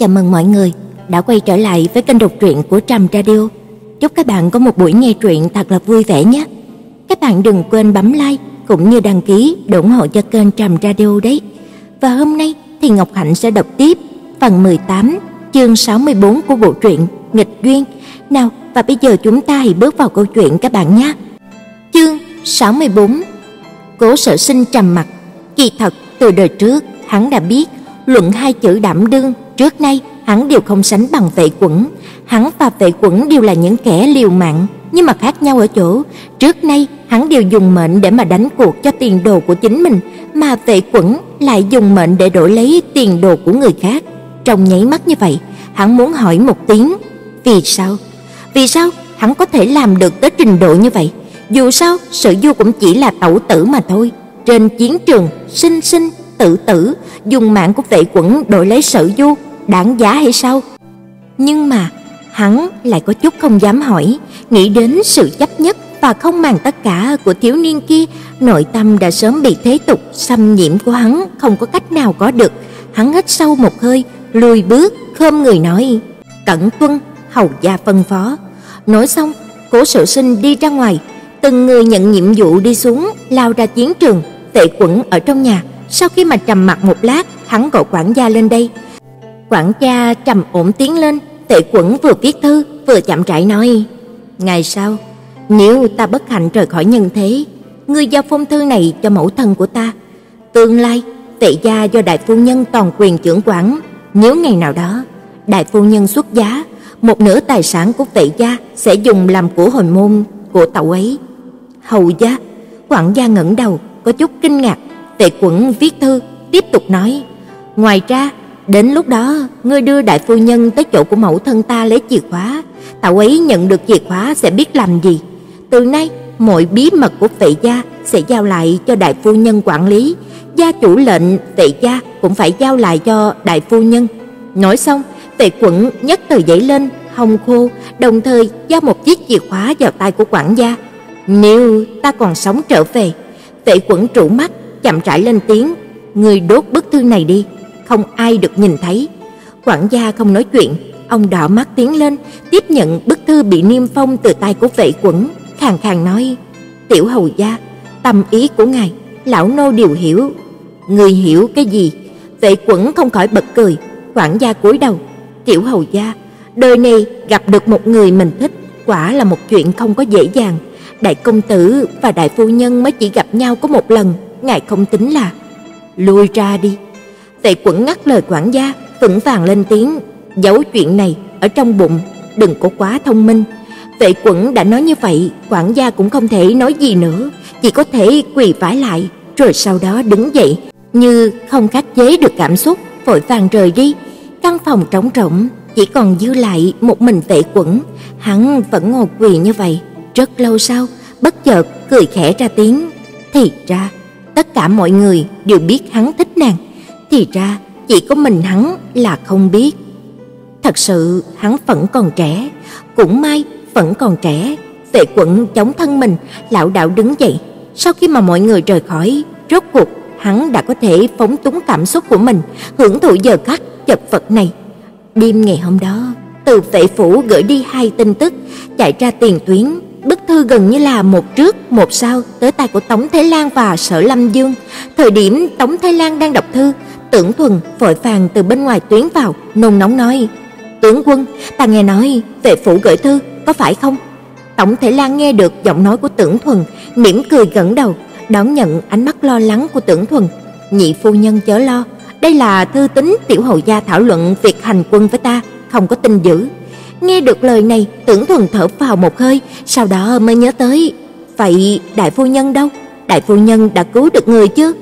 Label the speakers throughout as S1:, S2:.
S1: Chào mừng mọi người đã quay trở lại với kênh đọc truyện của Trầm Radio. Chúc các bạn có một buổi nghe truyện thật là vui vẻ nhé. Các bạn đừng quên bấm like cũng như đăng ký ủng hộ cho kênh Trầm Radio đấy. Và hôm nay thì Ngọc Hạnh sẽ đọc tiếp phần 18, chương 64 của bộ truyện Nghịch duyên. Nào, và bây giờ chúng ta hãy bước vào câu chuyện các bạn nhé. Chương 64. Cố Sở Sinh trầm mặt, kỳ thật từ đời trước hắn đã biết luận hai chữ đảm đương trước nay hắn đều không sánh bằng Vệ Quẩn. Hắn và Vệ Quẩn đều là những kẻ liều mạng, nhưng mà khác nhau ở chỗ, trước nay hắn đều dùng mệnh để mà đánh cuộc cho tiền đồ của chính mình, mà Vệ Quẩn lại dùng mệnh để đổi lấy tiền đồ của người khác. Trong nháy mắt như vậy, hắn muốn hỏi một tiếng, vì sao? Vì sao hắn có thể làm được tới trình độ như vậy? Dù sao, Sở Du cũng chỉ là tẩu tử mà thôi. Trên chiến trường, sinh sinh tử tử, dùng mạng của vệ quẩn đổi lấy Sở Du, đáng giá hay sao? Nhưng mà hắn lại có chút không dám hỏi, nghĩ đến sự chấp nhất và không màng tất cả của thiếu niên kia, nội tâm đã sớm bị thế tục xâm nhiễm của hắn không có cách nào có được. Hắn hít sâu một hơi, lùi bước, khom người nói: "Cẩn tuân, hầu gia phân phó." Nói xong, Cố sở Sinh đi ra ngoài, từng người nhận nhiệm vụ đi xuống, lao ra chiến trường, Tệ Quẩn ở trong nhà. Sau khi mà trầm mặc một lát, hắn gọi quản gia lên đây. Quản gia trầm ổn tiến lên, Tệ Quẩn vừa viết thư, vừa chậm rãi nói: "Ngày sau, nếu ta bất hạnh rời khỏi nhân thế, ngươi giao phong thư này cho mẫu thân của ta. Tương lai, Tệ gia do đại phu nhân toàn quyền trưởng quản, nếu ngày nào đó đại phu nhân xuất giá, một nửa tài sản của Tệ gia sẽ dùng làm của hồi môn của tẩu ấy." Hầu gia, quản gia ngẩng đầu, có chút kinh ngạc, Tề Quẩn viết thư, tiếp tục nói: "Ngoài ra, đến lúc đó ngươi đưa đại phu nhân tới chỗ của mẫu thân ta lấy chìa khóa, tàu ấy nhận được chìa khóa sẽ biết làm gì. Từ nay, mọi bí mật của Vệ gia sẽ giao lại cho đại phu nhân quản lý, gia chủ lệnh Vệ gia cũng phải giao lại cho đại phu nhân." Nói xong, Tề Quẩn nhấc tờ giấy lên, hồng khô, đồng thời giao một chiếc chìa khóa vào tay của quản gia. "Nếu ta còn sống trở về." Tề Quẩn trụ mắt, chậm rãi lên tiếng, "Ngươi đốt bức thư này đi, không ai được nhìn thấy." Quản gia không nói chuyện, ông đỏ mắt tiến lên, tiếp nhận bức thư bị niêm phong từ tay của vệ quẩn, khàn khàn nói: "Tiểu hầu gia, tâm ý của ngài, lão nô đều hiểu." người hiểu cái gì?" Vệ quẩn không khỏi bật cười, quản gia cúi đầu, "Tiểu hầu gia, đời này gặp được một người mình thích, quả là một chuyện không có dễ dàng." Đại công tử và đại phu nhân mới chỉ gặp nhau có một lần, ngài không tính là lui ra đi tệ Quẩn ngắt lời quản gia, vững vàng lên tiếng, giấu chuyện này ở trong bụng, đừng có quá thông minh. tệ Quẩn đã nói như vậy, quản gia cũng không thể nói gì nữa, chỉ có thể quỳ vái lại, rồi sau đó đứng dậy, như không khắc chế được cảm xúc, vội vàng rời đi. Căn phòng trống rỗng, chỉ còn dư lại một mình tệ Quẩn, hắn vẫn ngồi quỳ như vậy. Rất lâu sau, bất chợt cười khẽ ra tiếng, thì ra tất cả mọi người đều biết hắn thích nàng, thì ra chỉ có mình hắn là không biết. Thật sự hắn vẫn còn trẻ, cũng may vẫn còn trẻ. Vệ Quận chống thân mình, lão đạo đứng dậy. Sau khi mà mọi người rời khỏi, rốt cuộc hắn đã có thể phóng túng cảm xúc của mình, hưởng thụ giờ khắc chật vật này. Đêm ngày hôm đó, từ vệ phủ gửi đi hai tin tức, chạy ra tiền tuyến, bức thư gần như là một trước một sau tới tay của Tống Thế Lan và Sở Lâm Dương. Thời điểm Tống Thế Lan đang đọc thư, Tưởng Thuần vội vàng từ bên ngoài tuyến vào, nôn nóng nói: "Tướng quân, ta nghe nói vệ phủ gửi thư, có phải không?" Tổng Thể Lan nghe được giọng nói của Tưởng Thuần, mỉm cười gật đầu, đón nhận ánh mắt lo lắng của Tưởng Thuần. "Nhị phu nhân chớ lo, đây là thư tín tiểu hầu gia thảo luận việc hành quân với ta, không có tin dữ." Nghe được lời này, Tưởng Thuần thở vào một hơi, sau đó mới nhớ tới, vậy đại phu nhân đâu? Đại phu nhân đã cứu được người chứ?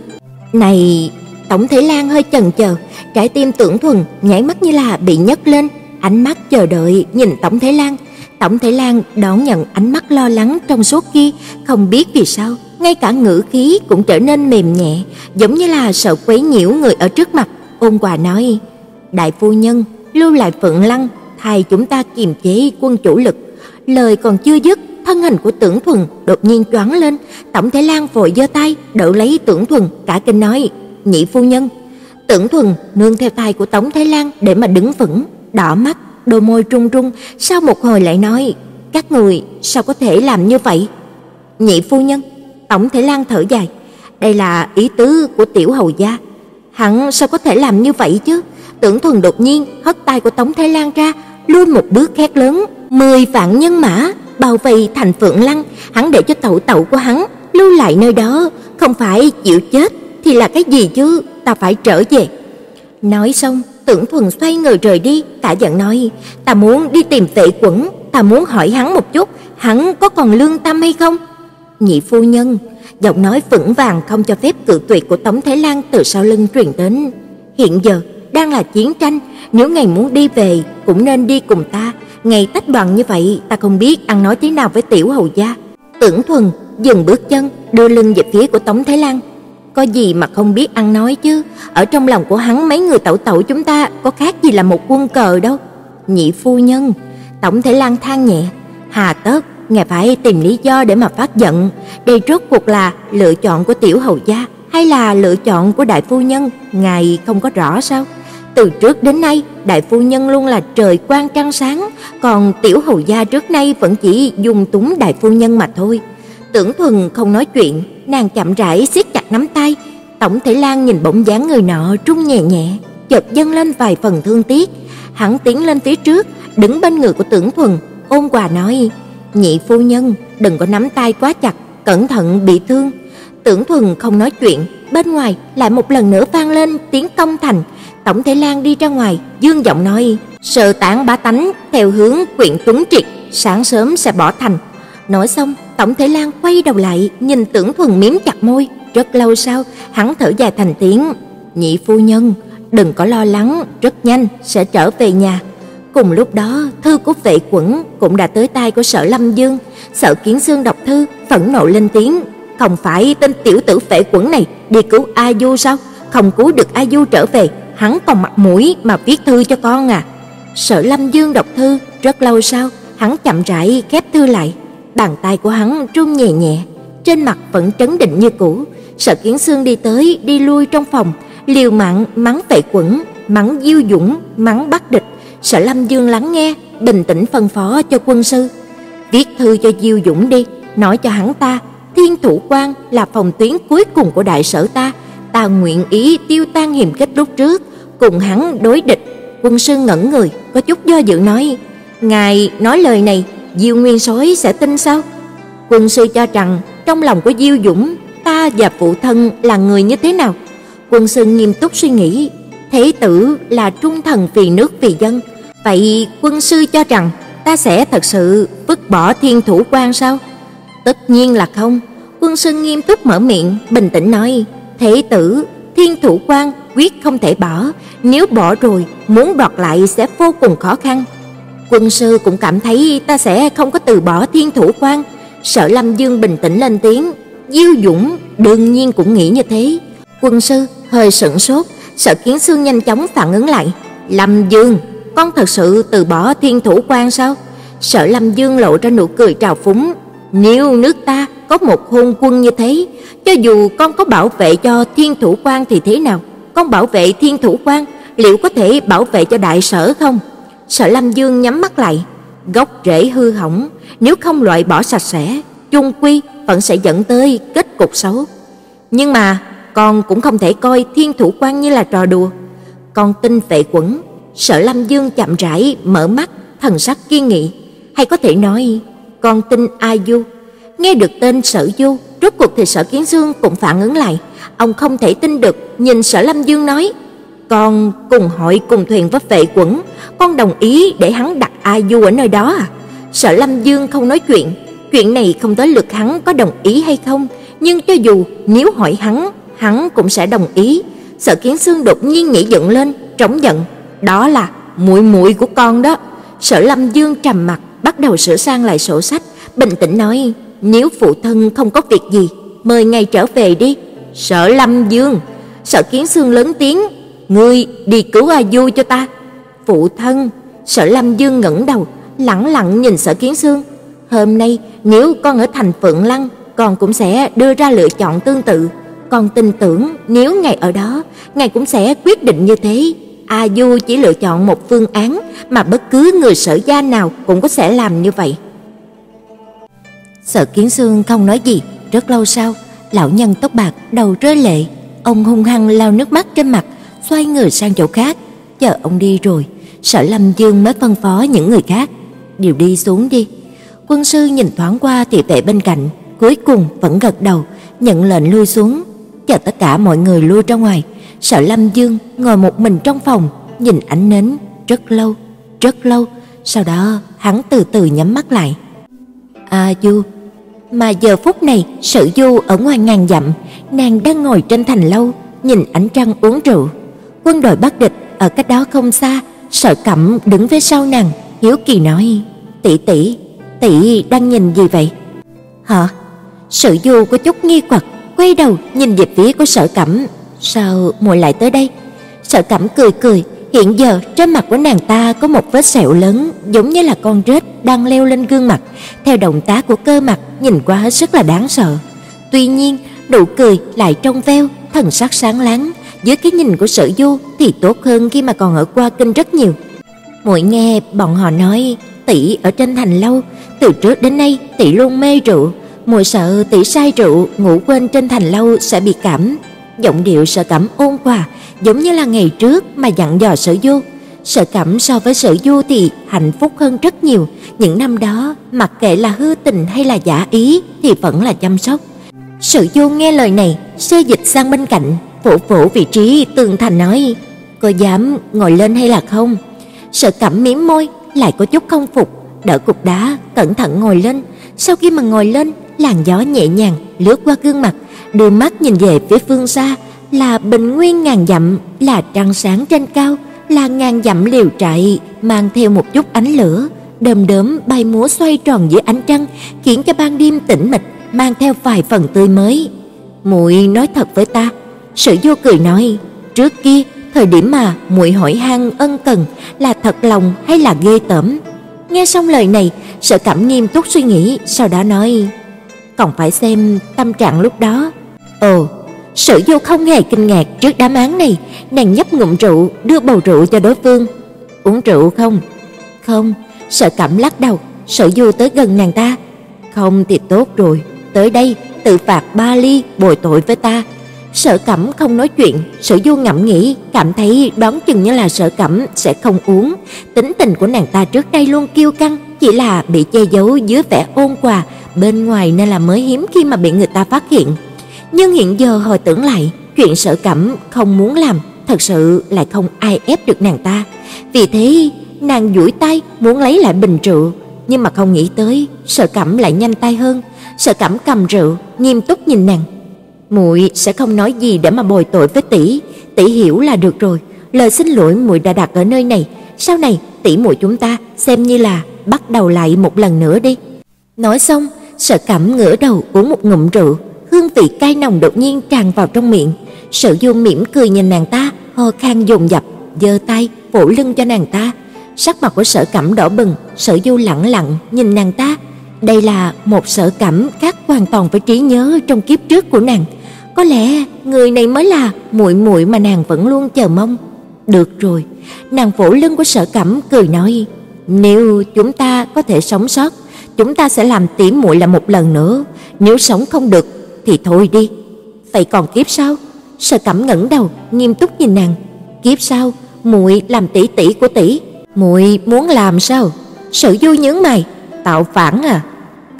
S1: Này, Tổng Thế Lan hơi chần chờ, trái tim Tưởng Thuần nháy mắt như là bị nhấc lên, ánh mắt chờ đợi nhìn Tổng Thế Lan. Tổng Thế Lan đón nhận ánh mắt lo lắng trong suốt kia, không biết vì sao, ngay cả ngữ khí cũng trở nên mềm nhẹ, giống như là sợ quấy nhiễu người ở trước mặt, ôn quà nói: "Đại phu nhân, lưu lại Phượng Lăng, thay chúng ta kiềm chế quân chủ lực." Lời còn chưa dứt, thân hình của Tưởng Thuần đột nhiên choáng lên, Tổng Thế Lan vội giơ tay đỡ lấy Tưởng Thuần, cả kinh nói: "Nhị phu nhân." Tưởng Thuần nương theo tay của Tống Thái Lan để mà đứng vững, đỏ mắt, đôi môi trung trung, sau một hồi lại nói: "Các người sao có thể làm như vậy?" Nhị phu nhân, Tống Thái Lan thở dài, đây là ý tứ của tiểu hầu gia. Hắn sao có thể làm như vậy chứ? Tưởng Thuần đột nhiên hất tay của Tống Thái Lan ra, lui một bước khét lớn, mười vạn nhân mã bao vây thành Phượng Lăng, hắn để cho tẩu tẩu của hắn lưu lại nơi đó, không phải chịu chết thì là cái gì chứ, ta phải trở về. Nói xong, Tưởng Thuần xoay người rời đi, cả giận nói, ta muốn đi tìm Vệ Quẩn, ta muốn hỏi hắn một chút, hắn có còn lương tâm hay không? Nhị phu nhân, giọng nói vững vàng không cho phép cự tuyệt của Tống Thái Lan từ sau lưng truyền đến. Hiện giờ đang là chiến tranh, nếu ngài muốn đi về cũng nên đi cùng ta, ngày tách đoàn như vậy, ta không biết ăn nói thế nào với tiểu hầu gia. Tưởng Thuần dừng bước chân, đưa lưng về phía của Tống Thái Lan. Có gì mà không biết ăn nói chứ, ở trong lòng của hắn mấy người tẩu tẩu chúng ta có khác gì là một quân cờ đâu. Nhị phu nhân, tổng thể lang thang nhẹ, hà tất ngài phải tìm lý do để mà phát giận, đây rốt cuộc là lựa chọn của tiểu hầu gia hay là lựa chọn của đại phu nhân, ngài không có rõ sao? Từ trước đến nay, đại phu nhân luôn là trời quang trăng sáng, còn tiểu hầu gia trước nay vẫn chỉ dung túng đại phu nhân mà thôi. Tưởng Thuần không nói chuyện, nàng chậm rãi siết chặt nắm tay. Tổng Thể Lan nhìn bóng dáng người nọ trung nhẹ nhẹ, chợt dâng lên vài phần thương tiếc. Hắn tiến lên phía trước, đứng bên người của Tưởng Thuần, ôn quà nói: "Nhị phu nhân, đừng có nắm tay quá chặt, cẩn thận bị thương." Tưởng Thuần không nói chuyện, bên ngoài lại một lần nữa vang lên tiếng công thành. Tổng Thể Lan đi ra ngoài, dương giọng nói: "Sở tán bá tánh theo hướng quyện Tuấn Triệt, sáng sớm sẽ bỏ thành." Nói xong, Tổng Thể Lan quay đầu lại, nhìn Tưởng Thuần miếm chặt môi, rất lâu sau, hắn thở dài thành tiếng, "Nhị phu nhân, đừng có lo lắng, rất nhanh sẽ trở về nhà." Cùng lúc đó, thư của vệ quẩn cũng đã tới tay của Sở Lâm Dương. Sở Kiến Xương đọc thư, phẫn nộ lên tiếng, không phải tên tiểu tử vệ quẩn này đi cứu A Du sao? Không cứu được A Du trở về, hắn còn mặt mũi mà viết thư cho con à? Sở Lâm Dương đọc thư, rất lâu sau, hắn chậm rãi khép thư lại, bàn tay của hắn run nhẹ nhẹ, trên mặt vẫn trấn định như cũ. Sở Kiến Xương đi tới đi lui trong phòng, liều mạng mắng vệ quẩn, mắng Diêu Dũng, mắng Bắc Địch. Sở Lâm Dương lắng nghe, bình tĩnh phân phó cho quân sư, viết thư cho Diêu Dũng đi, nói cho hắn ta, Thiên Thủ Quan là phòng tuyến cuối cùng của đại sở ta, ta nguyện ý tiêu tan hiềm khích lúc trước, cùng hắn đối địch. Quân sư ngẩn người, có chút do dự nói, ngài nói lời này Diêu Nguyên Soái sẽ tin sao? Quân sư cho rằng trong lòng của Diêu Dũng, ta và phụ thân là người như thế nào? Quân sư nghiêm túc suy nghĩ, thế tử là trung thần vì nước vì dân, vậy quân sư cho rằng ta sẽ thật sự vứt bỏ Thiên Thủ Quan sao? Tất nhiên là không. Quân sư nghiêm túc mở miệng, bình tĩnh nói, thế tử, Thiên Thủ Quan quyết không thể bỏ, nếu bỏ rồi muốn đoạt lại sẽ vô cùng khó khăn. Quân sư cũng cảm thấy ta sẽ không có từ bỏ Thiên Thủ Quan. Sở Lâm Dương bình tĩnh lên tiếng, Diêu Dũng đương nhiên cũng nghĩ như thế. Quân sư hơi sững sốt, Sở Kiến Xương nhanh chóng phản ứng lại, "Lâm Dương, con thật sự từ bỏ Thiên Thủ Quan sao?" Sở Lâm Dương lộ ra nụ cười trào phúng, "Nếu nước ta có một hôn quân như thế, cho dù con có bảo vệ cho Thiên Thủ Quan thì thế nào? Con bảo vệ Thiên Thủ Quan, liệu có thể bảo vệ cho đại sở không?" Sở Lâm Dương nhắm mắt lại, gốc rễ hư hỏng, nếu không loại bỏ sạch sẽ, chung quy vẫn sẽ dẫn tới kết cục xấu. Nhưng mà con cũng không thể coi Thiên Thủ Quan như là trò đùa. Con tin vệ quẩn, Sở Lâm Dương chậm rãi mở mắt, thần sắc kiên nghị, hay có thể nói con tin A Du. Nghe được tên Sở Du, rốt cuộc thì Sở Kiến Dương cũng phản ứng lại, ông không thể tin được, nhìn Sở Lâm Dương nói: "Con cùng hội cùng thuyền với vệ quẩn, con đồng ý để hắn đặt A Du ở nơi đó à?" Sở Lâm Dương không nói chuyện, chuyện này không tới lượt hắn có đồng ý hay không, nhưng cho dù nếu hỏi hắn, hắn cũng sẽ đồng ý. Sở Kiến Xương đột nhiên nhảy dựng lên, trống giận, "Đó là muội muội của con đó." Sở Lâm Dương trầm mặt, bắt đầu sửa sang lại sổ sách, bình tĩnh nói, "Nếu phụ thân không có việc gì, mời ngài trở về đi." Sở Lâm Dương, Sở Kiến Xương lớn tiếng, "Ngươi đi cứu A Du cho ta." Phụ thân, Sở Lâm Dương ngẩng đầu, lẳng lặng nhìn Sở Kiến Xương. "Hôm nay nếu con ở thành Phượng Lăng, con cũng sẽ đưa ra lựa chọn tương tự. con tin tưởng nếu ngài ở đó, ngài cũng sẽ quyết định như thế. A Du chỉ lựa chọn một phương án mà bất cứ người sở gia nào cũng có sẽ làm như vậy. Sở Kiến Xương không nói gì, rất lâu sau, lão nhân tóc bạc đầu rơi lệ, ông hung hăng lau nước mắt trên mặt, xoay người sang chỗ khác, chờ ông đi rồi, Sở Lâm Dương mới phân phó những người khác, đều đi xuống đi. Quân sư nhìn thoáng qua thị vệ bên cạnh, cuối cùng vẫn gật đầu, nhận lệnh lui xuống, chờ tất cả mọi người lui ra ngoài. Sở Lâm Dương ngồi một mình trong phòng, nhìn ánh nến rất lâu, rất lâu, sau đó hắn từ từ nhắm mắt lại. A Du, mà giờ phút này Sử Du ở ngoài ngàn dặm, nàng đang ngồi trên thành lâu, nhìn ánh trăng uống rượu. Quân đội Bắc địch ở cách đó không xa, Sở Cẩm đứng phía sau nàng, hiếu kỳ nói: "Tỷ tỷ, tỷ đang nhìn gì vậy?" "Hả?" Sở Du có chút nghi hoặc, quay đầu nhìn về phía của Sở Cẩm, "Sao muội lại tới đây?" Sở Cẩm cười cười, hiện giờ trên mặt của nàng ta có một vết sẹo lớn, giống như là con rết đang leo lên gương mặt, theo động tác của cơ mặt nhìn qua hết sức là đáng sợ. Tuy nhiên, nụ cười lại trong veo, thần sắc sáng láng, dưới cái nhìn của Sở Du thì tốt hơn khi mà còn ở qua kinh rất nhiều. Muội nghe bọn họ nói tỷ ở trên thành lâu, từ trước đến nay tỷ luôn mê rượu, muội sợ tỷ say rượu ngủ quên trên thành lâu sẽ bị cảm. Giọng điệu sợ Cẩm ôn hòa, giống như là ngày trước mà dặn dò Sở Du. Sở Cẩm so với Sở Du thì hạnh phúc hơn rất nhiều, những năm đó mặc kệ là hư tình hay là giả ý thì vẫn là chăm sóc. Sở Du nghe lời này, xê dịch sang bên cạnh, phủ phủ vị trí tường thành nói: "Có dám ngồi lên hay là không?" Sở Cẩm mím môi, lại có chút không phục, đỡ cục đá, cẩn thận ngồi lên. Sau khi mà ngồi lên, làn gió nhẹ nhàng lướt qua gương mặt, đưa mắt nhìn về phía phương xa, là bình nguyên ngàn dặm, là trăng sáng trên cao, là ngàn dặm liều trại mang theo một chút ánh lửa, đờm đớm bay múa xoay tròn dưới ánh trăng, khiến cho ban đêm tĩnh mịch, mang theo vài phần tươi mới. "Muội nói thật với ta." Sử Du cười nói, "Trước kia, thời điểm mà muội hỏi han ân cần là thật lòng hay là ghê tởm?" Nghe xong lời này, Sở Cẩm nghiêm túc suy nghĩ, sau đó nói, "Còn phải xem tâm trạng lúc đó." Ồ, Sử Du không hề kinh ngạc trước đám án này, nàng nhấp ngụm rượu, đưa bầu rượu cho đối phương. "Uống rượu không?" "Không." Sở Cẩm lắc đầu, Sở Du tới gần nàng ta. "Không thì tốt rồi, tới đây tự phạt ba ly bồi tội với ta." Sở Cẩm không nói chuyện, Sở Du ngẫm nghĩ, cảm thấy đoán chừng như là Sở Cẩm sẽ không uống. Tính tình của nàng ta trước đây luôn kiêu căng, chỉ là bị che giấu dưới vẻ ôn hòa bên ngoài nên là mới hiếm khi mà bị người ta phát hiện. Nhưng hiện giờ hồi tưởng lại, chuyện Sở Cẩm không muốn làm, thật sự lại không ai ép được nàng ta. Vì thế, nàng duỗi tay muốn lấy lại bình rượu, nhưng mà không nghĩ tới, Sở Cẩm lại nhanh tay hơn. Sở Cẩm cầm rượu, nghiêm túc nhìn nàng, muội sẽ không nói gì để mà bồi tội với tỷ, tỷ hiểu là được rồi. Lời xin lỗi muội đã đặt ở nơi này, sau này tỷ muội chúng ta xem như là bắt đầu lại một lần nữa đi." Nói xong, Sở Cẩm ngửa đầu uống một ngụm rượu, hương vị cay nồng đột nhiên tràn vào trong miệng. Sở Du mỉm cười nhìn nàng ta, ho khan dồn dập, giơ tay vỗ lưng cho nàng ta. Sắc mặt của Sở Cẩm đỏ bừng, Sở Du lặng lặng nhìn nàng ta. Đây là một Sở cảm khác hoàn toàn với trí nhớ trong kiếp trước của nàng. Có lẽ người này mới là muội muội mà nàng vẫn luôn chờ mong. Được rồi, nàng vỗ lưng của Sở Cẩm cười nói, nếu chúng ta có thể sống sót, chúng ta sẽ làm tỉ muội là một lần nữa, nếu sống không được thì thôi đi. Vậy còn kiếp sau? Sở Cẩm ngẩng đầu, nghiêm túc nhìn nàng. Kiếp sau, muội làm tỷ tỷ của tỷ, muội muốn làm sao? Sở Du nhướng mày, tạo phản à?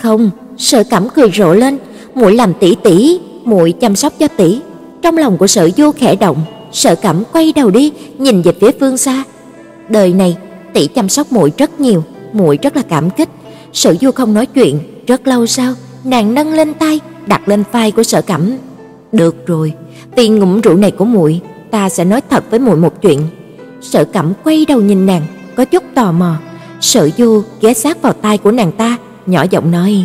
S1: Không, Sở Cẩm cười rộ lên, muội làm tỷ tỷ, muội chăm sóc cho tỷ. Trong lòng của Sở Du khẽ động, Sở Cẩm quay đầu đi, nhìn về phía phương xa. Đời này, tỷ chăm sóc muội rất nhiều, muội rất là cảm kích. Sở Du không nói chuyện, rất lâu sau, nàng nâng lên tay, đặt lên vai của Sở Cẩm. "Được rồi, vì ngụm rượu này của muội, ta sẽ nói thật với muội một chuyện." Sở Cẩm quay đầu nhìn nàng, có chút tò mò. Sở Du ghé sát vào tai của nàng ta, nhỏ giọng nói: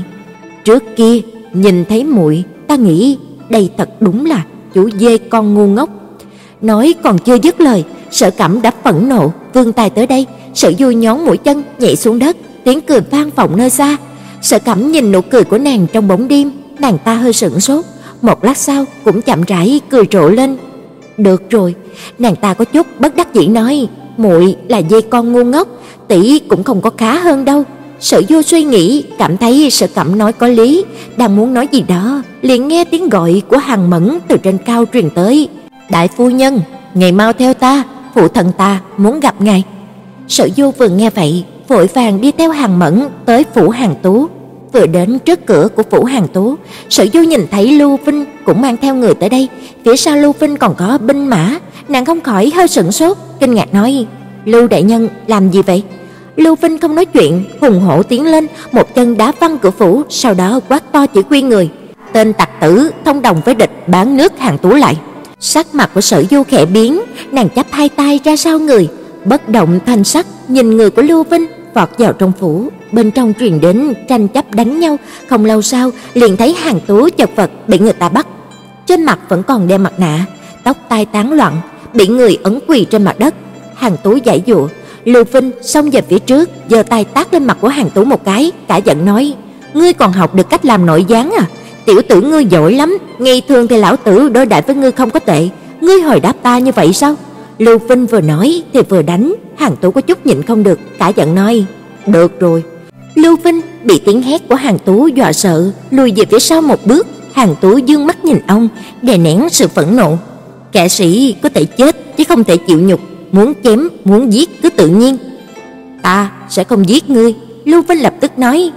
S1: "Trước kia nhìn thấy muội, ta nghĩ đây thật đúng là chú dê con ngu ngốc." Nói còn chưa dứt lời, Sở Cẩm đã phẫn nộ, vươn tay tới đây, sự vui nhón mũi chân nhảy xuống đất, tiếng cười vang vọng nơi xa. Sở Cẩm nhìn nụ cười của nàng trong bóng đêm, nàng ta hơi sững sốt, một lát sau cũng chậm rãi cười rộ lên. "Được rồi." Nàng ta có chút bất đắc dĩ nói, "Muội là dê con ngu ngốc, tỷ cũng không có khá hơn đâu." Sở Du suy nghĩ, cảm thấy Sở Cẩm nói có lý, đang muốn nói gì đó, liền nghe tiếng gọi của Hằng Mẫn từ trên cao truyền tới. "Đại phu nhân, ngài mau theo ta, phụ thần ta muốn gặp ngài." Sở Du vừa nghe vậy, vội vàng đi theo Hằng Mẫn tới phủ Hàn Tú. Vừa đến trước cửa của phủ Hàn Tú, Sở Du nhìn thấy Lưu Vinh cũng mang theo người tới đây, phía sau Lưu Vinh còn có binh mã, nàng không khỏi hơi sửng sốt, kinh ngạc nói: "Lưu đại nhân làm gì vậy?" Lưu Vinh không nói chuyện, hùng hổ tiến lên, một chân đá văng cửa phủ, sau đó quát to chỉ huy người: "Tên tặc tử thông đồng với địch bán nước hàng Tú lại." Sắc mặt của Sở Du khẽ biến, nàng chắp hai tay ra sau người, bất động thanh sắc nhìn người của Lưu Vinh vọt vào trong phủ, bên trong truyền đến tranh chấp đánh nhau, không lâu sau liền thấy hàng Tú chật vật bị người ta bắt. Trên mặt vẫn còn đeo mặt nạ, tóc tai tán loạn, bị người ấn quỳ trên mặt đất. Hàng Tú giải dụa, Lưu Vinh xông về phía trước, giơ tay tát lên mặt của Hàn Tú một cái, cả giận nói: "Ngươi còn học được cách làm nội gián à? Tiểu tử ngươi giỏi lắm, ngày thường thì lão tử đối đãi với ngươi không có tệ, ngươi hồi đáp ta như vậy sao?" Lưu Vinh vừa nói thì vừa đánh, Hàn Tú có chút nhịn không được, cả giận nói: "Được rồi." Lưu Vinh bị tiếng hét của Hàn Tú dọa sợ, lùi về phía sau một bước, Hàn Tú dương mắt nhìn ông, đè nén sự phẫn nộ. Kẻ sĩ có thể chết chứ không thể chịu nhục, muốn chém, muốn giết cứ tự nhiên. Ta sẽ không giết ngươi, Lưu Vinh lập tức nói,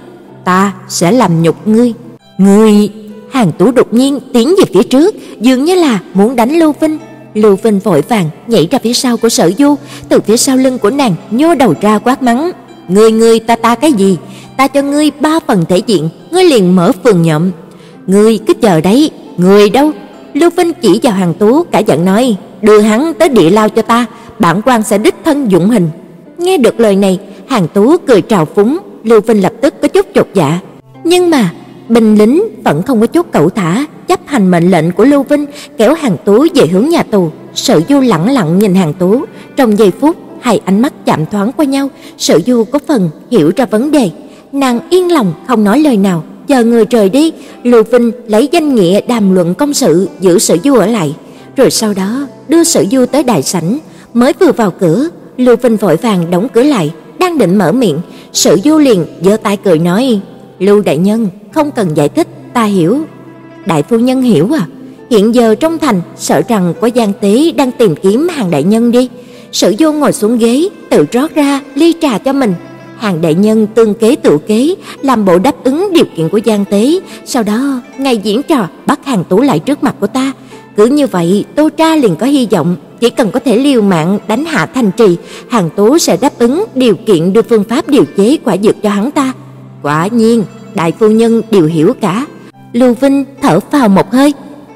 S1: ta sẽ làm nhục ngươi. Ngươi Hàng Tú đột nhiên tiến về phía trước, dường như là muốn đánh Lưu Vinh, Lưu Vinh vội vàng nhảy ra phía sau của Sở Du, từ phía sau lưng của nàng nhô đầu ra quát mắng: "Ngươi ngươi ta ta cái gì? Ta cho ngươi ba phần thể diện, ngươi liền mở phường nhậm. Ngươi cứ chờ đấy, người đâu?" Lưu Vinh chỉ vào Hàng Tú cả giận nói: "Đưa hắn tới địa lao cho ta, bản quan sẽ đích thân dụng hình." Nghe được lời này, Hàng Tú cười trào phúng, Lưu Vinh lập tức có chút chột dạ. Nhưng mà binh lính vẫn không có chút cẩu thả, chấp hành mệnh lệnh của Lưu Vinh, kéo Hàng Tú về hướng nhà tù. Sở Du lẳng lặng nhìn Hàng Tú, trong giây phút hai ánh mắt chạm thoáng qua nhau, Sở Du có phần hiểu ra vấn đề. Nàng yên lòng không nói lời nào, chờ người rời đi, Lưu Vinh lấy danh nghĩa đàm luận công sự giữ Sở Du ở lại, rồi sau đó đưa Sở Du tới đại sảnh, mới vừa vào cửa, Lưu Vinh vội vàng đóng cửa lại, đang định mở miệng, Sở Du liền giơ tay cười nói: "Lưu đại nhân, không cần giải thích, ta hiểu." Đại phu nhân hiểu à? Hiện giờ trong thành sợ rằng có gian tế đang tìm kiếm hàng đại nhân đi. Sở Du ngồi xuống ghế, tự rót ra ly trà cho mình. Hàng đại nhân tương kế tự kế, làm bộ đáp ứng điều kiện của gian tế, sau đó ngay diễn trò bắt Hàng Tú lại trước mặt của ta. Cứ như vậy, Tô Tra liền có hy vọng, chỉ cần có thể liều mạng đánh hạ thành trì, Hàng Tú sẽ đáp ứng điều kiện đưa phương pháp điều chế quả dược cho hắn ta. Quả nhiên, đại phu nhân đều hiểu cả. Lưu Vinh thở phào một hơi,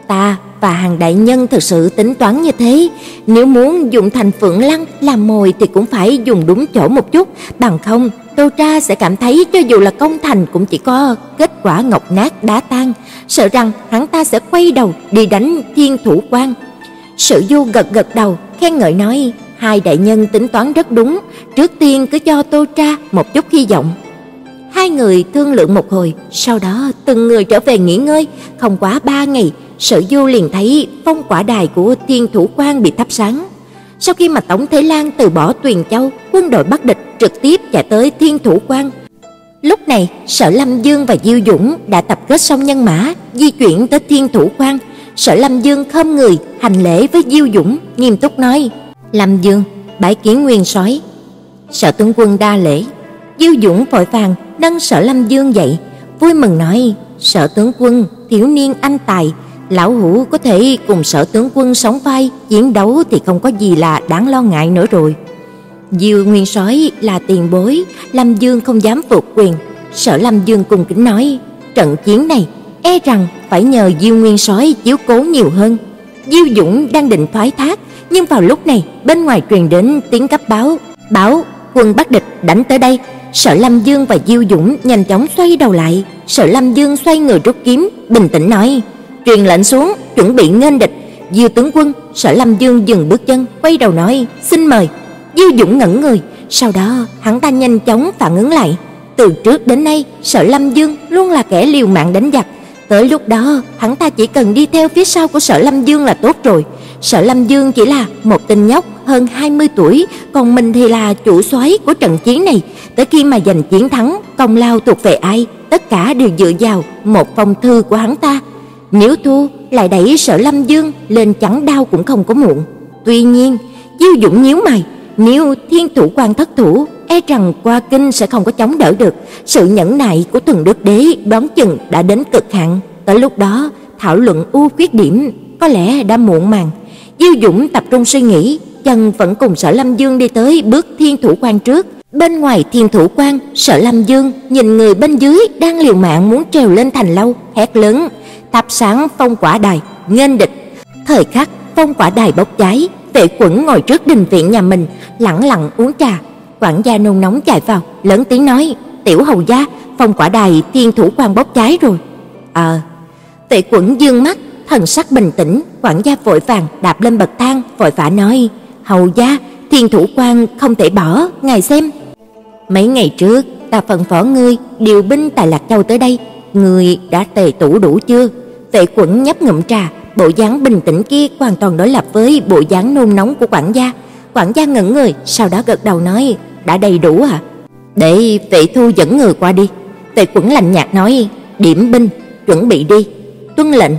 S1: ta và hàng đại nhân thực sự tính toán như thế, nếu muốn dùng thành Phượng Lăng làm mồi thì cũng phải dùng đúng chỗ một chút, bằng không Tô Tra sẽ cảm thấy cho dù là công thành cũng chỉ có kết quả ngọc nát đá tan, sợ rằng hắn ta sẽ quay đầu đi đánh Thiên Thủ Quan. Sử Du gật gật đầu, khen ngợi nói: "Hai đại nhân tính toán rất đúng, trước tiên cứ cho Tô Tra một chút hy vọng." Hai người thương lượng một hồi, sau đó từng người trở về nghỉ ngơi, không quá ba ngày, Sở Du liền thấy phong quả đài của Thiên Thủ Quan bị thắp sáng. Sau khi mà Tống Thế Lan từ bỏ Tuyền Châu, quân đội Bắc địch trực tiếp chạy tới Thiên Thủ Quan. Lúc này, Sở Lâm Dương và Diêu Dũng đã tập kết xong nhân mã, di chuyển tới Thiên Thủ Quan. Sở Lâm Dương khom người hành lễ với Diêu Dũng, nghiêm túc nói: "Lâm Dương, bái kiến nguyên soái." Sở tướng quân đa lễ. Diêu Dũng vội vàng nâng Sở Lâm Dương dậy, vui mừng nói: "Sở tướng quân, thiếu niên anh tài, lão hủ có thể cùng Sở tướng quân sống vai chiến đấu thì không có gì là đáng lo ngại nữa rồi." Diêu Nguyên Soái là tiền bối, Lâm Dương không dám vượt quyền. Sở Lâm Dương cùng kính nói: "Trận chiến này e rằng phải nhờ Diêu Nguyên Soái chiếu cố nhiều hơn." Diêu Dũng đang định thoái thác, nhưng vào lúc này, bên ngoài truyền đến tiếng cấp báo, báo quân Bắc địch đánh tới đây. Sở Lâm Dương và Diêu Dũng nhanh chóng xoay đầu lại, Sở Lâm Dương xoay người rút kiếm, bình tĩnh nói: "Truyền lệnh xuống, chuẩn bị nghênh địch." Diêu tướng quân, Sở Lâm Dương dừng bước chân, quay đầu nói: "Xin mời." Diêu Dũng ngẩn người, sau đó hắn ta nhanh chóng phản ứng lại. Từ trước đến nay, Sở Lâm Dương luôn là kẻ liều mạng đánh giặc, Tới lúc đó, hắn ta chỉ cần đi theo phía sau của Sở Lâm Dương là tốt rồi. Sở Lâm Dương chỉ là một tên nhóc hơn 20 tuổi, còn mình thì là chủ soái của trận chiến này, tới khi mà giành chiến thắng, công lao thuộc về ai, tất cả đều dựa vào một phong thư của hắn ta. Nếu thua, lại đẩy Sở Lâm Dương lên chắn đau cũng không có muộn. Tuy nhiên, Diêu Dũng nhíu mày, nếu Thiên Thủ quan thất thủ, e rằng qua kinh sẽ không có chống đỡ được. Sự nhẫn nại của Thần Đức Đế đoán chừng đã đến cực hạn, tới lúc đó thảo luận ưu khuyết điểm có lẽ đã muộn màng. Diêu Dũng tập trung suy nghĩ, chân vẫn cùng Sở Lâm Dương đi tới bước Thiên Thủ quan trước. Bên ngoài Thiên Thủ quan, Sở Lâm Dương nhìn người bên dưới đang liều mạng muốn trèo lên thành lâu, hét lớn: "Thắp sáng phong quả đài, nghênh địch!" Thời khắc phong quả đài bốc cháy, Vệ Quẩn ngồi trước đình viện nhà mình, lặng lặng uống trà. Quản gia nôn nóng chạy vào, lớn tiếng nói: "Tiểu hầu gia, phong quả đài thiên thủ quan bốc cháy rồi." "Ờ." Vệ Quẩn dương mắt, thần sắc bình tĩnh, quản gia vội vàng đạp lên bậc thang, vội vã nói: "Hầu gia, thiên thủ quan không thể bỏ, ngài xem." Mấy ngày trước, ta phân phó ngươi điều binh tại Lạc Châu tới đây, ngươi đã tề tủ đủ chưa? Vệ Quẩn nhấp ngụm trà, bộ dáng bình tĩnh kia hoàn toàn đối lập với bộ dáng nôn nóng của quản gia. Quản gia ngẩn người, sau đó gật đầu nói, đã đầy đủ à? Để vệ thu dẫn người qua đi. Vệ quẩn lạnh nhạt nói, điểm binh, chuẩn bị đi. Tuân lệnh.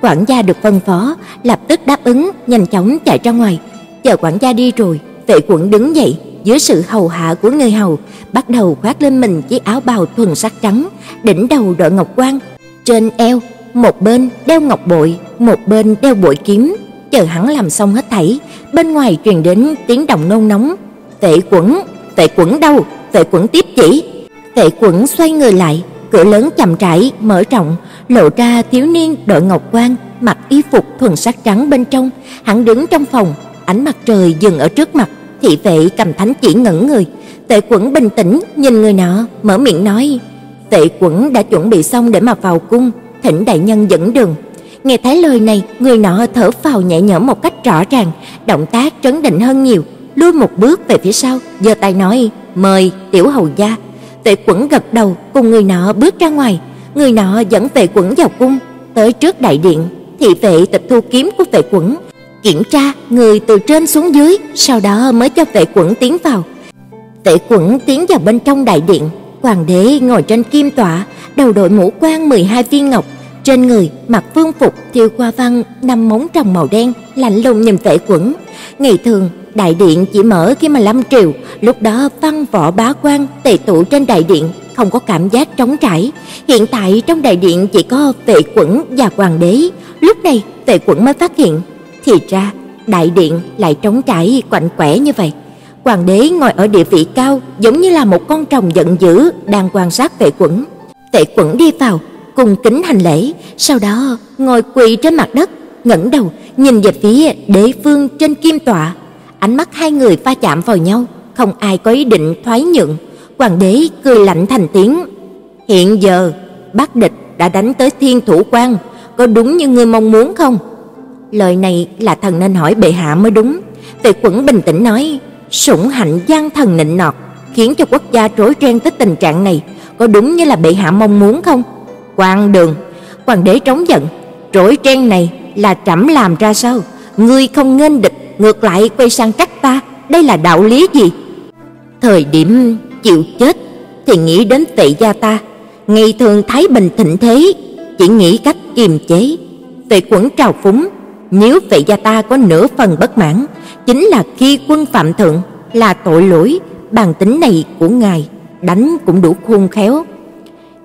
S1: Quản gia được phân phó, lập tức đáp ứng, nhanh chóng chạy ra ngoài. Chờ quản gia đi rồi, vệ quẩn đứng dậy, dưới sự hầu hạ của người hầu, bắt đầu khoác lên mình chiếc áo bào thuần sắc trắng, đỉnh đầu đội ngọc quan, trên eo một bên đeo ngọc bội, một bên đeo bội kiếm. Chờ hắn làm xong hết thảy, bên ngoài truyền đến tiếng động nôn nóng. Tệ Quẩn, Tệ Quẩn đâu? Tệ Quẩn tiếp chỉ. Tệ Quẩn xoay người lại, cửa lớn chậm rãi mở rộng, lộ ra thiếu niên đội ngọc quan, mặc y phục thuần sắc trắng bên trong, hắn đứng trong phòng, ánh mặt trời dừng ở trước mặt, thị vệ cầm thánh chỉ ngẩn người. Tệ Quẩn bình tĩnh nhìn người nọ, mở miệng nói: "Tệ Quẩn đã chuẩn bị xong để mà vào cung, thỉnh đại nhân dẫn đường. Nghe thấy lời này, người nọ thở phào nhẹ nhõm một cách rõ ràng, động tác trấn định hơn nhiều, lui một bước về phía sau, giơ tay nói: "Mời tiểu hầu gia." Tệ Quẩn gật đầu, cùng người nọ bước ra ngoài. Người nọ dẫn Tệ Quẩn vào cung, tới trước đại điện, thị vệ tịch thu kiếm của Tệ Quẩn, kiểm tra người từ trên xuống dưới, sau đó mới cho Tệ Quẩn tiến vào. Tệ Quẩn tiến vào bên trong đại điện, hoàng đế ngồi trên kim tọa, đầu đội mũ quan 12 viên ngọc, trên người mặc vương phục thiêu hoa văn năm móng tròng màu đen, lạnh lùng nhìn vệ Quẩn. Ngày thường, đại điện chỉ mở khi mà lâm triều, lúc đó văn võ bá quan tề tụ trên đại điện, không có cảm giác trống trải. Hiện tại trong đại điện chỉ có vệ Quẩn và hoàng đế. Lúc này, vệ Quẩn mới phát hiện, thì ra đại điện lại trống trải quạnh quẻ như vậy. Hoàng đế ngồi ở địa vị cao, giống như là một con trồng giận dữ đang quan sát vệ Quẩn. Tệ Quẩn đi vào, cùng kính hành lễ, sau đó ngồi quỳ trên mặt đất, ngẩng đầu nhìn về phía đế vương trên kim tọa. Ánh mắt hai người va chạm vào nhau, không ai có ý định thoái nhượng. Hoàng đế cười lạnh thành tiếng, "Hiện giờ Bắc địch đã đánh tới Thiên Thủ Quan, có đúng như ngươi mong muốn không?" Lời này là thần nên hỏi bệ hạ mới đúng. Tề Quẩn bình tĩnh nói, "Sủng hạnh gian thần nịnh nọt, khiến cho quốc gia rối ren tới tình trạng này, có đúng như là bệ hạ mong muốn không?" Quan Đường, hoàng đế trống giận, trỗi ren này là trẫm làm ra sao? Ngươi không nghênh địch, ngược lại quay sang trách ta, đây là đạo lý gì? Thời điểm chịu chết thì nghĩ đến tệ gia ta, ngày thường thái bình thịnh thế, chỉ nghĩ cách kiềm chế. Tệ quẩn trào phúng, nếu tệ gia ta có nửa phần bất mãn, chính là khi quân phạm thượng là tội lỗi, bản tính này của ngài đánh cũng đủ khôn khéo.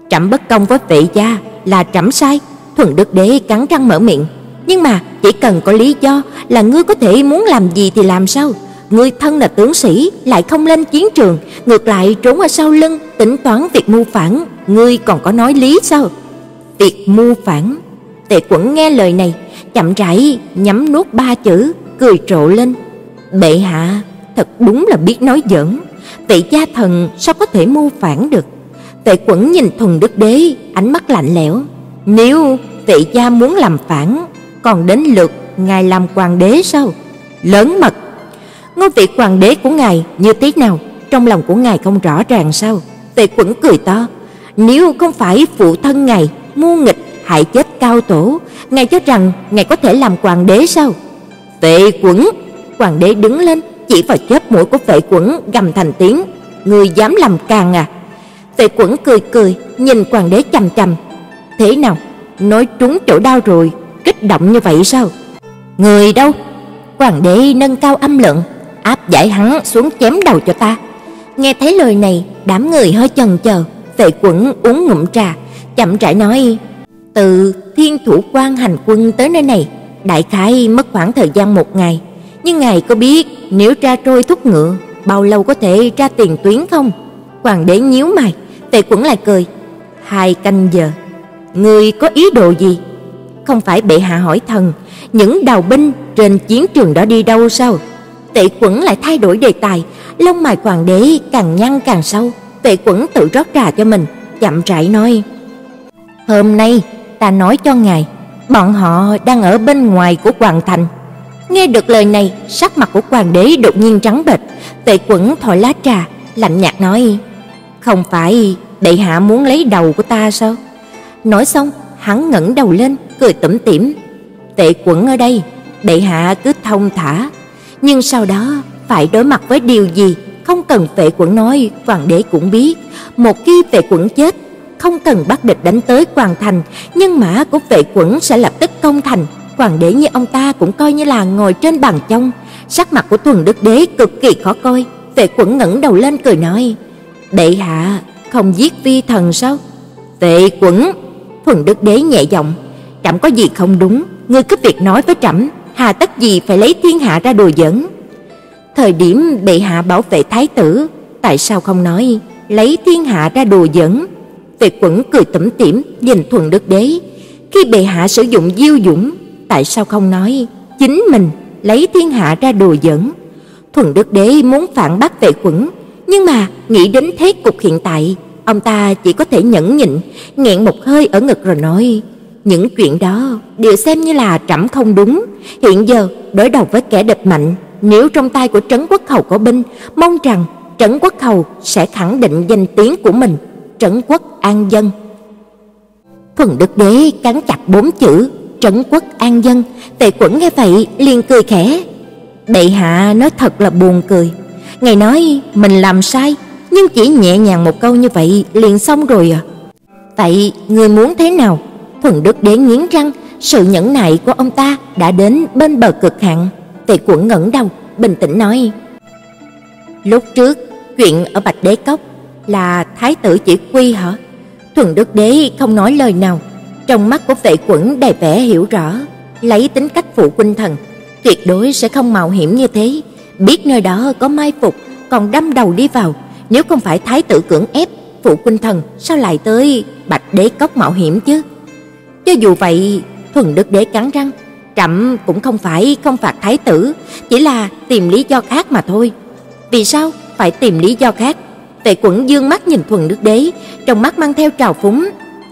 S1: Trẫm bất công với vệ gia là trẫm sai, Thuần Đức Đế cắn răng mở miệng, nhưng mà chỉ cần có lý do là ngươi có thể muốn làm gì thì làm sao? Ngươi thân là tướng sĩ lại không lên chiến trường, ngược lại trốn ở sau lưng tính toán việc mưu phản, ngươi còn có nói lý sao? Việc mưu phản. tệ Quẩn nghe lời này, chậm rãi nhắm nuốt ba chữ, cười trộ lên. Bệ hạ, thật đúng là biết nói giỡn, tỷ gia thần sao có thể mưu phản được? Tệ Quẩn nhìn Thuần Đức Đế, ánh mắt lạnh lẽo. Nếu tỷ gia muốn làm phản, còn đến lượt ngài làm hoàng đế sao? Lớn mật. Ngôi vị hoàng đế của ngài như thế nào, trong lòng của ngài không rõ ràng sao? Tệ Quẩn cười to. Nếu không phải phụ thân ngài mưu nghịch hại chết cao tổ, ngài cho rằng ngài có thể làm hoàng đế sao? Tệ Quẩn, hoàng đế đứng lên, chỉ vào chớp mũi của Vệ Quẩn gầm thành tiếng, "Ngươi dám làm càng à?" Vệ Quẩn cười cười, nhìn hoàng đế chằm chằm. "Thế nào, nói trúng chỗ đau rồi, kích động như vậy sao?" "Người đâu?" Hoàng đế nâng cao âm lượng, áp giải hắn xuống chém đầu cho ta. Nghe thấy lời này, đám người hơi chần chờ, Vệ Quẩn uống ngụm trà, chậm rãi nói: "Từ Thiên Thủ Quan hành quân tới nơi này, đại khái mất khoảng thời gian một ngày, nhưng ngài có biết nếu ra trôi thúc ngựa, bao lâu có thể ra tiền tuyến không?" Hoàng đế nhíu mày, Tề Quẩn lại cười: "Hai canh giờ. Ngươi có ý đồ gì?" Không phải bệ hạ hỏi thần, những đào binh trên chiến trường đó đi đâu sao? Tệ Quẩn lại thay đổi đề tài, lông mày hoàng đế càng nhăn càng sâu. Tệ Quẩn tự rót trà cho mình, chậm rãi nói: "Hôm nay ta nói cho ngài, bọn họ đang ở bên ngoài của hoàng thành." Nghe được lời này, sắc mặt của hoàng đế đột nhiên trắng bệch, Tệ Quẩn thổi lá trà, lạnh nhạt nói: "Không phải đệ hạ muốn lấy đầu của ta sao?" Nói xong, hắn ngẩng đầu lên, cười tủm tỉm. "Tệ Quẩn ở đây, đệ hạ cứ thông thả, nhưng sau đó phải đối mặt với điều gì, không cần Vệ Quẩn nói, hoàng đế cũng biết, một khi Vệ Quẩn chết, không cần bắt địch đánh tới hoàng thành, nhân mã của Vệ Quẩn sẽ lập tức công thành, hoàng đế như ông ta cũng coi như là ngồi trên bàn trong, sắc mặt của Thuần Đức đế cực kỳ khó coi. Vệ Quẩn ngẩng đầu lên cười nói: "Bệ hạ không giết vi thần sao?" "Vệ Quẩn." Thuần Đức đế nhẹ giọng: "Trẫm có gì không đúng, ngươi cứ việc nói với trẫm, hà tất gì phải lấy thiên hạ ra đùa giỡn?" Thời điểm bệ hạ bảo vệ thái tử, tại sao không nói lấy thiên hạ ra đùa giỡn? Tề Quẩn cười tủm tỉm nhìn Thuần Đức Đế, khi bệ hạ sử dụng diêu dũng, tại sao không nói chính mình lấy thiên hạ ra đùa giỡn? Thuần Đức Đế muốn phản bác Tề Quẩn, nhưng mà nghĩ đến thế cục hiện tại, ông ta chỉ có thể nhẫn nhịn, nghẹn một hơi ở ngực rồi nói: "Những chuyện đó đều xem như là trẫm không đúng, hiện giờ đối đầu với kẻ địch mạnh, nếu trong tay của Trấn Quốc Hầu có binh, mong rằng Trấn Quốc Hầu sẽ khẳng định danh tiếng của mình, Trấn Quốc an dân. Thuần Đức Đế cắn chặt bốn chữ Trấn Quốc an dân, Tề Quẩn nghe vậy liền cười khẽ. Bệ hạ nói thật là buồn cười. Ngài nói mình làm sai, nhưng chỉ nhẹ nhàng một câu như vậy liền xong rồi à. Vậy người muốn thế nào? Thuần Đức Đế nghiến răng, sự nhẫn nại của ông ta đã đến bên bờ cực hạn. Tề Quẩn ngẩng đầu, bình tĩnh nói: "Lúc trước, chuyện ở Bạch Đế Cốc là thái tử chỉ quy hả?" Thuần Đức Đế không nói lời nào, trong mắt của vệ Quẩn đầy vẻ hiểu rõ, lấy tính cách phụ huynh thần, tuyệt đối sẽ không mạo hiểm như thế, biết nơi đó có mai phục, còn đâm đầu đi vào, nếu không phải thái tử cưỡng ép, phụ huynh thần sao lại tới Bạch Đế Cốc mạo hiểm chứ? Cho dù vậy, Thuần Đức Đế cắn răng, Trẫm cũng không phải không phạt thái tử, chỉ là tìm lý do khác mà thôi. Vì sao phải tìm lý do khác? Tệ Quẩn dương mắt nhìn Thuần Đức Đế, trong mắt mang theo trào phúng,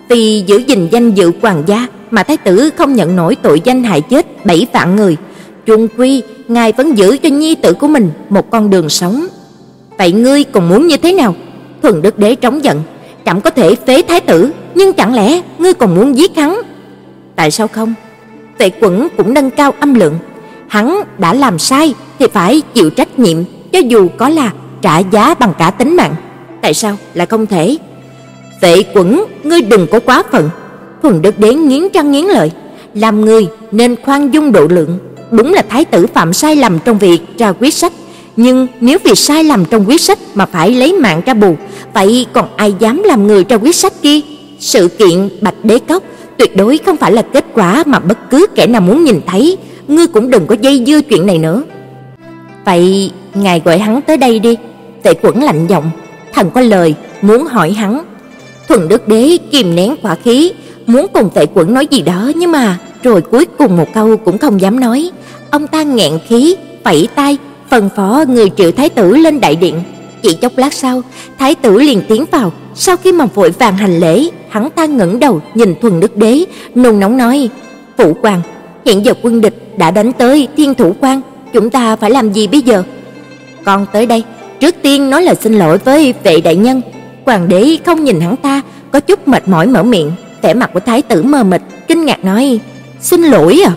S1: vì giữ gìn danh dự hoàng gia mà thái tử không nhận nổi tội danh hại chết bảy vạn người, chung quy ngài vẫn giữ cho nhi tử của mình một con đường sống. Vậy ngươi còn muốn như thế nào? Thuần Đức Đế trống giận, chẳng có thể phế thái tử, nhưng chẳng lẽ ngươi còn muốn giết hắn? Tại sao không? Tệ Quẩn cũng nâng cao âm lượng, hắn đã làm sai thì phải chịu trách nhiệm, cho dù có là trả giá bằng cả tính mạng. Tại sao lại không thể? "Vệ Quẩn, ngươi đừng có quá phận. Thuần Đức Đế nghiến răng nghiến lợi, làm người nên khoan dung độ lượng. Đúng là thái tử phạm sai lầm trong việc ra quyết sách, nhưng nếu vì sai lầm trong quyết sách mà phải lấy mạng ra bù, vậy còn ai dám làm người ra quyết sách kia? Sự kiện Bạch Đế Cốc tuyệt đối không phải là kết quả mà bất cứ kẻ nào muốn nhìn thấy, ngươi cũng đừng có dây dưa chuyện này nữa. Vậy ngài gọi hắn tới đây đi." Tệ Quẩn lạnh giọng, thần có lời muốn hỏi hắn. Thuần Đức Đế kìm nén hỏa khí, muốn cùng Tệ Quẩn nói gì đó nhưng mà rồi cuối cùng một câu cũng không dám nói. Ông ta nghẹn khí, phẩy tay, phân phó người triệu thái tử lên đại điện. Chỉ chốc lát sau, thái tử liền tiến vào, sau khi mà vội vàng hành lễ, hắn ta ngẩng đầu nhìn Thuần Đức Đế, nôn nóng nói: "Phụ hoàng, hiện giờ quân địch đã đánh tới Thiên Thủ Quan, chúng ta phải làm gì bây giờ?" "Con tới đây, trước tiên nói lời xin lỗi với vệ đại nhân." Hoàng đế không nhìn hắn ta, có chút mệt mỏi mở miệng, vẻ mặt của thái tử mờ mịt, kinh ngạc nói: "Xin lỗi à?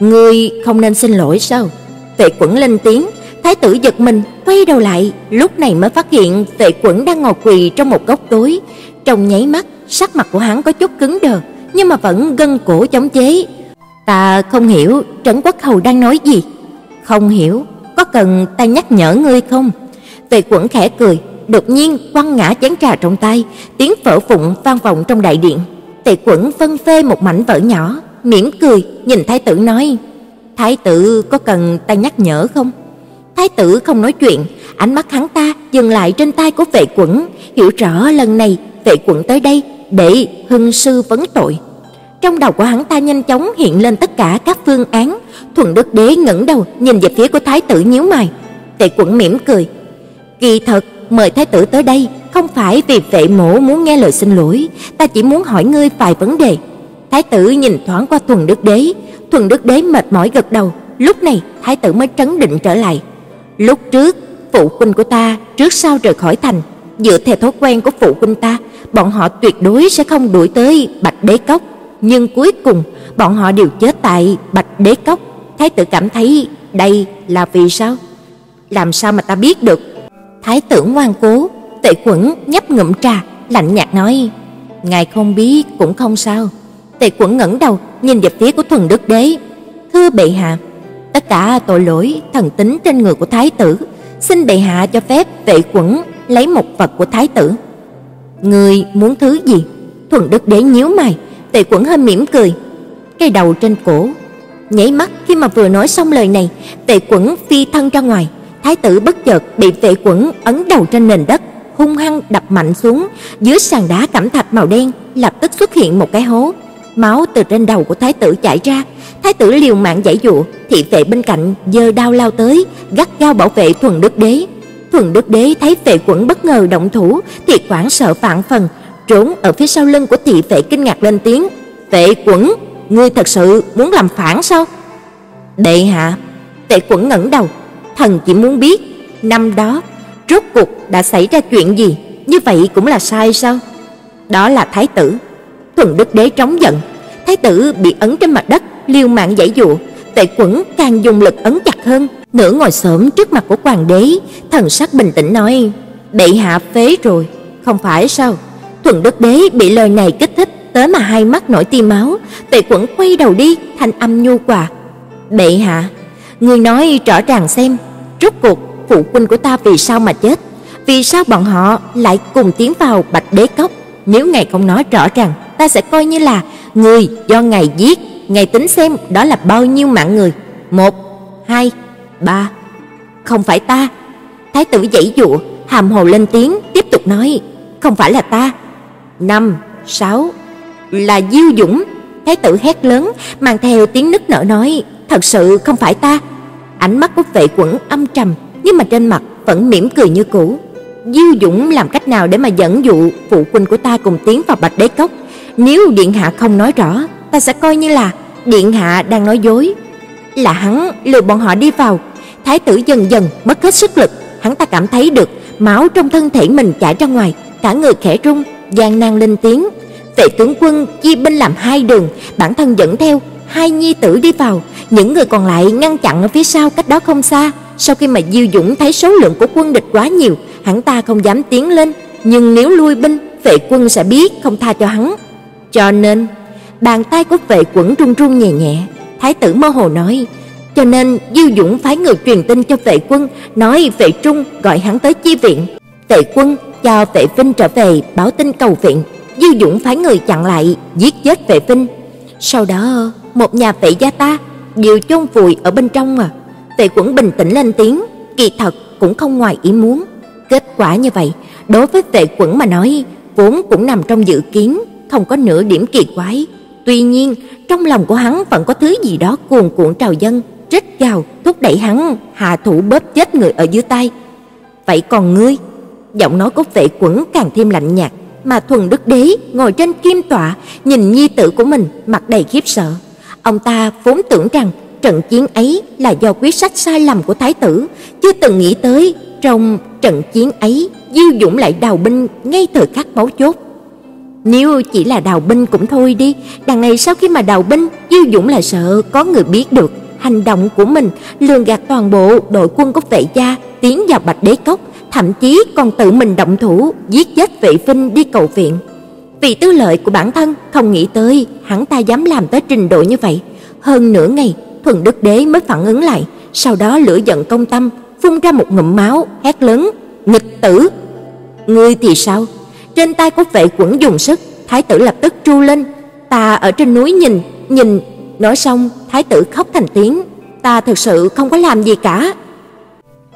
S1: Ngươi không nên xin lỗi sao?" Vệ Quẩn lên tiếng, thái tử giật mình, quay đầu lại, lúc này mới phát hiện Vệ Quẩn đang ngồi quỳ trong một góc tối. Trong nháy mắt, sắc mặt của hắn có chút cứng đờ, nhưng mà vẫn gân cổ chống chế. "Ta không hiểu Trấn Quốc hầu đang nói gì." "Không hiểu, có cần ta nhắc nhở ngươi không?" Vệ Quẩn khẽ cười, đột nhiên quăng ngã chén trà trong tay, tiếng vỡ vụn vang vọng trong đại điện. Tề Quẩn phân phê một mảnh vỡ nhỏ, mỉm cười nhìn thái tử nói: "Thái tử có cần ta nhắc nhở không?" Thái tử không nói chuyện, ánh mắt hắn ta dừng lại trên tay của Vệ Quẩn, hiểu rõ lần này Vệ Quẩn tới đây để hưng sư vấn tội. Trong đầu của hắn ta nhanh chóng hiện lên tất cả các phương án, Thuần Đức Đế ngẩng đầu nhìn về phía của thái tử nhíu mày. Tề Quẩn mỉm cười, "Kỳ thật mời thái tử tới đây không phải vì vệ mổ muốn nghe lời xin lỗi, ta chỉ muốn hỏi ngươi vài vấn đề." Thái tử nhìn thoáng qua Thuần Đức Đế, Thuần Đức Đế mệt mỏi gật đầu, lúc này thái tử mới trấn định trở lại. Lúc trước, phụ huynh của ta trước sau rời khỏi thành, dựa theo thói quen của phụ huynh ta, bọn họ tuyệt đối sẽ không đuổi tới Bạch Đế Cốc, nhưng cuối cùng bọn họ đều chết tại Bạch Đế Cốc. Thái tử cảm thấy đây là vì sao? Làm sao mà ta biết được? Thái tử ngoan cố, Tệ Quẩn nhấp ngụm trà, lạnh nhạt nói: "Ngài không biết cũng không sao." Tề Quẩn ngẩng đầu, nhìn về phía của Thuần Đức Đế. "Thưa bệ hạ, tất cả tội lỗi thần tính trên người của thái tử, xin bệ hạ cho phép Tề Quẩn lấy một vật của thái tử." "Ngươi muốn thứ gì?" Thuần Đức Đế nhíu mày, Tề Quẩn hơi mỉm cười. Cái đầu trên cổ. Nháy mắt khi mà vừa nói xong lời này, Tề Quẩn phi thân ra ngoài, thái tử bất chợt bị vệ Quẩn ấn đầu trên nền đất, hung hăng đập mạnh xuống, dưới sàn đá cẩm thạch màu đen lập tức xuất hiện một cái hố. Máu từ trên đầu của thái tử chảy ra, thái tử liều mạng giãy dụ thị vệ bên cạnh giơ đao lao tới, gắt gao bảo vệ Thuần Đức Đế. Thuần Đức Đế thấy Vệ Quẩn bất ngờ động thủ, thì hoảng sợ vạn phần, trốn ở phía sau lưng của thị vệ kinh ngạc lên tiếng, "Vệ Quẩn, ngươi thật sự muốn làm phản sao?" "Đệ hạ." Vệ Quẩn ngẩng đầu, "Thần chỉ muốn biết, năm đó rốt cuộc đã xảy ra chuyện gì, như vậy cũng là sai sao?" Đó là thái tử. Thuần Đức Đế trống giận, thái tử bị ấn trên mặt đất, liều mạng giãy dụa, Tệ Quẩn càng dùng lực ấn chặt hơn, nửa ngồi xổm trước mặt của hoàng đế, thần sắc bình tĩnh nói: "Bệ hạ phế rồi, không phải sao?" Thuần Đức Đế bị lời này kích thích, tới mà hai mắt nổi tia máu, Tề Quẩn quay đầu đi, thanh âm nhu hòa. "Bệ hạ, người nói rõ ràng xem, rốt cuộc phụ huynh của ta vì sao mà chết? Vì sao bọn họ lại cùng tiến vào Bạch Đế cốc? Nếu ngài không nói rõ ràng, ta sẽ coi như là người do ngài giết, ngài tính xem đó là bao nhiêu mạng người. Một, hai, ba. Không phải ta." Thái tử dãy dụa, hàm hồ lên tiếng, tiếp tục nói, "Không phải là ta." năm, sáu là Diêu Dũng, thái tử hét lớn, mang theo tiếng nức nở nói, "Thật sự không phải ta." Ánh mắt của Vệ Quẩn âm trầm, nhưng mà trên mặt vẫn mỉm cười như cũ. Diêu Dũng làm cách nào để mà dẫn dụ phụ huynh của ta cùng tiến vào Bạch Đế cốc? Nếu điện hạ không nói rõ, ta sẽ coi như là điện hạ đang nói dối. Là hắn lừa bọn họ đi vào. Thái tử dần dần mất hết sức lực, hắn ta cảm thấy được máu trong thân thể mình chảy ra ngoài, cả người khẽ run, gian nan lên tiếng. Vệ tướng quân chia binh làm hai đường, bản thân dẫn theo hai nhi tử đi vào, những người còn lại ngăn chặn ở phía sau cách đó không xa. Sau khi mà Diêu Dũng thấy số lượng của quân địch quá nhiều, hắn ta không dám tiến lên, nhưng nếu lui binh, vệ quân sẽ biết không tha cho hắn. Cho nên, bàn tay của vệ quẩn run run nhẹ nhẹ, thái tử mơ hồ nói, cho nên Diêu Dũng phái người truyền tin cho vệ quân, nói vệ trung gọi hắn tới chi viện. Vệ quân cho vệ vinh trở về báo tin cầu viện, Diêu Dũng phái người chặn lại, giết chết vệ vinh. Sau đó, một nhà vệ gia ta đều chôn vùi ở bên trong à. Vệ Quẩn bình tĩnh lên tiếng, kỳ thật cũng không ngoài ý muốn. Kết quả như vậy, đối với Vệ Quẩn mà nói, vốn cũng nằm trong dự kiến, không có nửa điểm kỳ quái. Tuy nhiên, trong lòng của hắn vẫn có thứ gì đó cuồn cuộn trào dâng, rít gào thúc đẩy hắn hạ thủ bóp chết người ở dưới tay. Vậy còn ngươi? Giọng nói của Vệ Quẩn càng thêm lạnh nhạt, mà Thuần Đức Đế ngồi trên kim tọa, nhìn nhi tử của mình mặt đầy khiếp sợ. Ông ta vốn tưởng rằng trận chiến ấy là do quyết sách sai lầm của thái tử, chưa từng nghĩ tới trong trận chiến ấy Diêu Dũng lại đào binh ngay thời khắc máu chốt. Nếu chỉ là đào binh cũng thôi đi, đằng này sau khi mà đào binh, Diêu Dũng là sợ có người biết được hành động của mình, lường gạt toàn bộ đội quân của vệ gia tiến vào Bạch Đế cốc, thậm chí còn tự mình động thủ giết chết vị Vinh đi cầu viện. Vì tư lợi của bản thân không nghĩ tới hắn ta dám làm tới trình độ như vậy. Hơn nửa ngày, Thuần Đức Đế mới phản ứng lại, sau đó lửa giận công tâm, phun ra một ngụm máu, hét lớn: "Nghịch tử! Ngươi thì sao?" Trên tay của vệ quẩn dùng sức, thái tử lập tức tru lên, "Ta ở trên núi nhìn, nhìn." Nói xong, thái tử khóc thành tiếng, "Ta thực sự không có làm gì cả."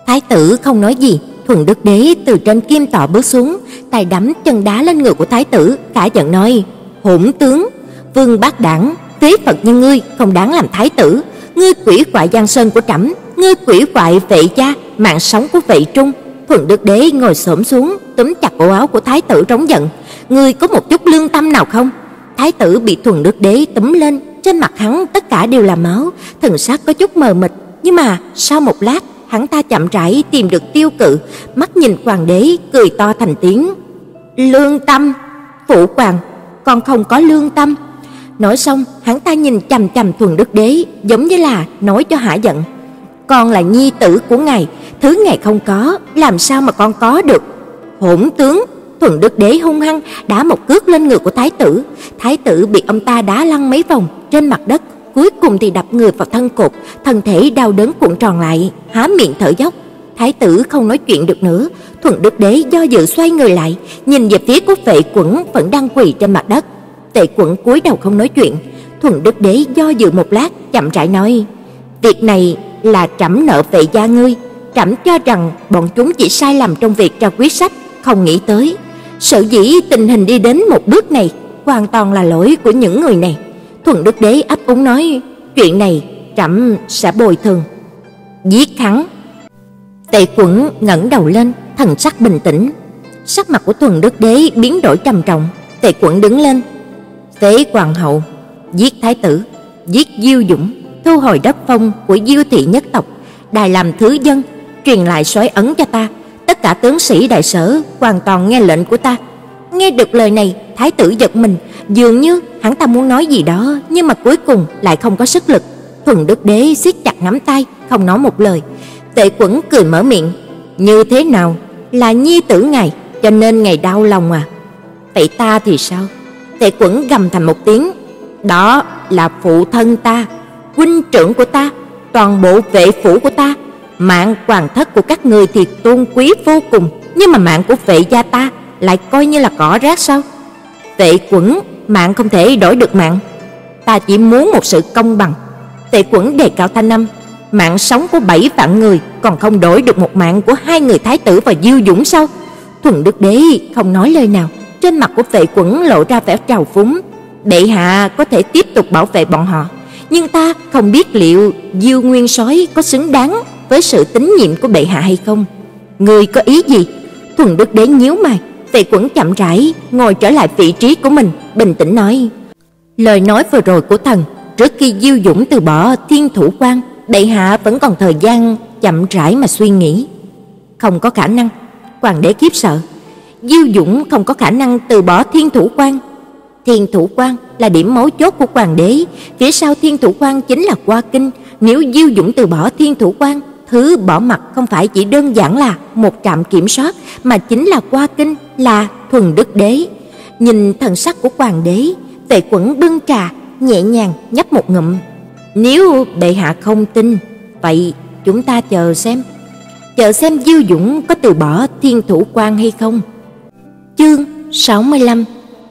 S1: Thái tử không nói gì, Thuần Đức Đế từ trên kim tọa bước xuống, tay đấm chân đá lên người của thái tử, cả giận nói: "Hỗn tướng, vương bác đảng, phế Phật như ngươi không đáng làm thái tử, ngươi quỷ quại giang sơn của trẫm, ngươi quỷ quại vệ gia, mạng sống của vệ trung." Thuần Đức Đế ngồi xổm xuống, túm chặt cổ áo của thái tử trống giận, "Ngươi có một chút lương tâm nào không?" Thái tử bị Thuần Đức Đế túm lên, trên mặt hắn tất cả đều là máu, thần sắc có chút mờ mịt, nhưng mà sau một lát, hắn ta chậm rãi tìm được tiêu cự, mắt nhìn hoàng đế cười to thành tiếng. "Lương tâm, phụ hoàng, con không có lương tâm." Nói xong, hắn ta nhìn chằm chằm Thuần Đức Đế, giống như là nói cho hả giận. "Con là nhi tử của ngài, thứ ngài không có, làm sao mà con có được?" Hỗn tướng, Thuần Đức Đế hung hăng đá một cước lên người của thái tử. Thái tử bị ông ta đá lăn mấy vòng trên mặt đất, cuối cùng thì đập người vào thân cột, thân thể đau đớn cuộn tròn lại, há miệng thở dốc. Thái tử không nói chuyện được nữa, Thuần Đức Đế do dự xoay người lại, nhìn về phía của Vệ Quẩn vẫn đang quỳ trên mặt đất. Vệ Quẩn cúi đầu không nói chuyện, Thuần Đức Đế do dự một lát, chậm rãi nói: "Việc này là trẫm nợ Vệ gia ngươi, trẫm cho rằng bọn chúng chỉ sai lầm trong việc ra quyết sách, không nghĩ tới Sở dĩ tình hình đi đến một bước này, hoàn toàn là lỗi của những người này. Thuần Đức Đế ấp úng nói, chuyện này trẫm sẽ bồi thường. Giết hắn. Tề Quẩn ngẩng đầu lên, thần sắc bình tĩnh. Sắc mặt của Thuần Đức Đế biến đổi trầm trọng, Tề Quẩn đứng lên. Tế hoàng hậu, giết thái tử, giết Diêu Dũng, thu hồi đất phong của Diêu thị nhất tộc, đài làm thứ dân, truyền lại sói ấn cho ta tất cả tướng sĩ đại sở hoàn toàn nghe lệnh của ta. Nghe được lời này, thái tử giật mình, dường như hắn ta muốn nói gì đó, nhưng mà cuối cùng lại không có sức lực. Thuần Đức Đế siết chặt nắm tay, không nói một lời. Tệ Quẩn cười mở miệng, "Như thế nào? Là nhi tử ngài, cho nên ngài đau lòng à? Vậy ta thì sao?" Tệ Quẩn gầm thành một tiếng, "Đó là phụ thân ta, huynh trưởng của ta, toàn bộ vệ phủ của ta, Mạng hoàng thất của các người thì tôn quý vô cùng, nhưng mà mạng của vệ gia ta lại coi như là cỏ rác sao? tệ Quẩn, mạng không thể đổi được mạng. Ta chỉ muốn một sự công bằng. Tệ Quẩn đề cao thanh âm, mạng sống của bảy vạn người còn không đổi được một mạng của hai người thái tử và Diêu Dũng sao? Thuần Đức Đế không nói lời nào, trên mặt của Tệ Quẩn lộ ra vẻ trào phúng. Bệ hạ có thể tiếp tục bảo vệ bọn họ, nhưng ta không biết liệu Diêu Nguyên sói có xứng đáng với sự tín nhiệm của bệ hạ hay không? Ngươi có ý gì? Thuần Đức Đế nhíu mày, Tề Quẩn chậm rãi ngồi trở lại vị trí của mình, bình tĩnh nói: "Lời nói vừa rồi của thần, trước khi Diêu Dũng từ bỏ Thiên Thủ Quan, bệ hạ vẫn còn thời gian chậm rãi mà suy nghĩ. Không có khả năng." Hoàng đế kiếp sợ. Diêu Dũng không có khả năng từ bỏ Thiên Thủ Quan. Thiên Thủ Quan là điểm mấu chốt của hoàng đế, phía sau Thiên Thủ Quan chính là Qua Kinh, nếu Diêu Dũng từ bỏ Thiên Thủ Quan, Thứ bỏ mặt không phải chỉ đơn giản là một trạm kiểm soát mà chính là qua kinh là thuần đức đế. Nhìn thần sắc của hoàng đế, Tề Quẩn bưng trà, nhẹ nhàng nhấp một ngụm. Nếu bệ hạ không tin, vậy chúng ta chờ xem. Chờ xem Diêu Dũng có từ bỏ thiên thủ quan hay không. Chương 65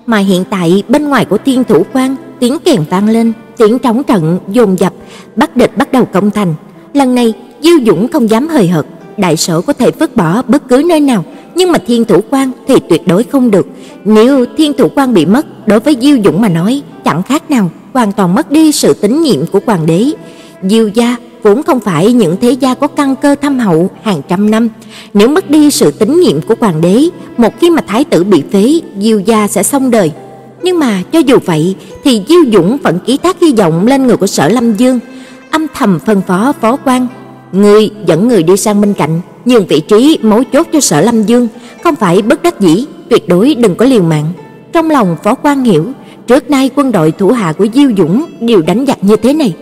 S1: Mà hiện tại bên ngoài của thiên thủ quan tiếng kèn vang lên, tiếng trống trận dồn dập, bắt địch bắt đầu công thành. Lần này Diêu Dũng không dám hời hợt, đại sở có thể vứt bỏ bất cứ nơi nào, nhưng mà Thiên Thủ Quan thì tuyệt đối không được. Nếu Thiên Thủ Quan bị mất, đối với Diêu Dũng mà nói, chẳng khác nào hoàn toàn mất đi sự tín nhiệm của hoàng đế. Diêu gia vốn không phải những thế gia có căn cơ thâm hậu hàng trăm năm, nếu mất đi sự tín nhiệm của hoàng đế, một khi mà thái tử bị phế, Diêu gia sẽ xong đời. Nhưng mà cho dù vậy thì Diêu Dũng vẫn ký thác hy vọng lên người của Sở Lâm Dương, âm thầm phân phó phó quan Ngươi dẫn người đi sang bên cạnh, nhường vị trí mấu chốt cho Sở Lâm Dương, không phải bất đắc dĩ, tuyệt đối đừng có liều mạng. Trong lòng Phó quan hiểu, trước nay quân đội thủ hạ của Diêu Dũng đều đánh giặc như thế này.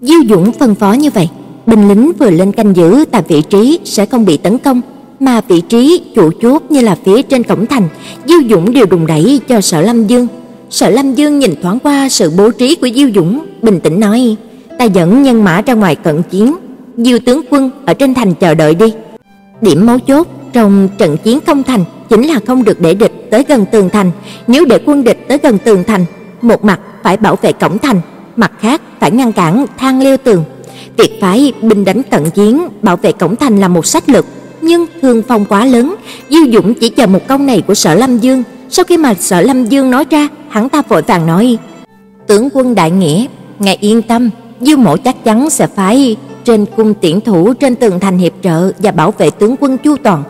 S1: Diêu Dũng phân phó như vậy, binh lính vừa lên canh giữ tại vị trí sẽ không bị tấn công, mà vị trí chủ chốt như là phía trên cổng thành, Diêu Dũng đều đùng đẩy cho Sở Lâm Dương. Sở Lâm Dương nhìn thoáng qua sự bố trí của Diêu Dũng, bình tĩnh nói: "Ta dẫn nhân mã ra ngoài cận chiến, Diêu tướng quân ở trên thành chờ đợi đi." Điểm mấu chốt trong trận chiến không thành chính là không được để địch tới gần tường thành, nếu để quân địch tới gần tường thành, một mặt phải bảo vệ cổng thành, mặt khác phải ngăn cản thang leo tường. Việc phải binh đánh cận chiến, bảo vệ cổng thành là một sách lược, nhưng thương phong quá lớn, Diêu Dũng chỉ chờ một câu này của Sở Lâm Dương. Sau khi mà Sở Lâm Dương nói ra, hắn ta vội vàng nói: "Tướng quân đại nghĩa, ngài yên tâm, Diêu mộ chắc chắn sẽ phái trên cung tiễn thủ trên tường thành hiệp trợ và bảo vệ tướng quân chu toàn."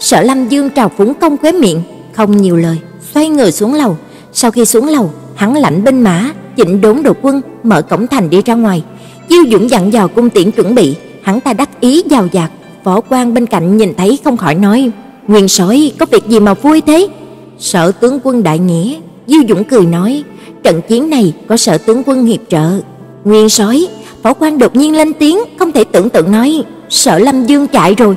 S1: Sở Lâm Dương trào phúng công khóe miệng, không nhiều lời, xoay người xuống lầu. Sau khi xuống lầu, hắn lãnh binh mã, chỉnh đốn đội quân, mở cổng thành đi ra ngoài. Diêu Dũng dặn dò cung tiễn chuẩn bị, hắn ta đắc ý giàu dạt. Võ quan bên cạnh nhìn thấy không khỏi nói: "Nguyên soái có việc gì mà vui thế?" Sở tướng quân đại nghĩa, Diêu Dũng cười nói: "Trận chiến này có sở tướng quân hiệp trợ." Nguyên soái, Phó quan đột nhiên lên tiếng, không thể tưởng tượng nói: "Sở Lâm Dương chạy rồi."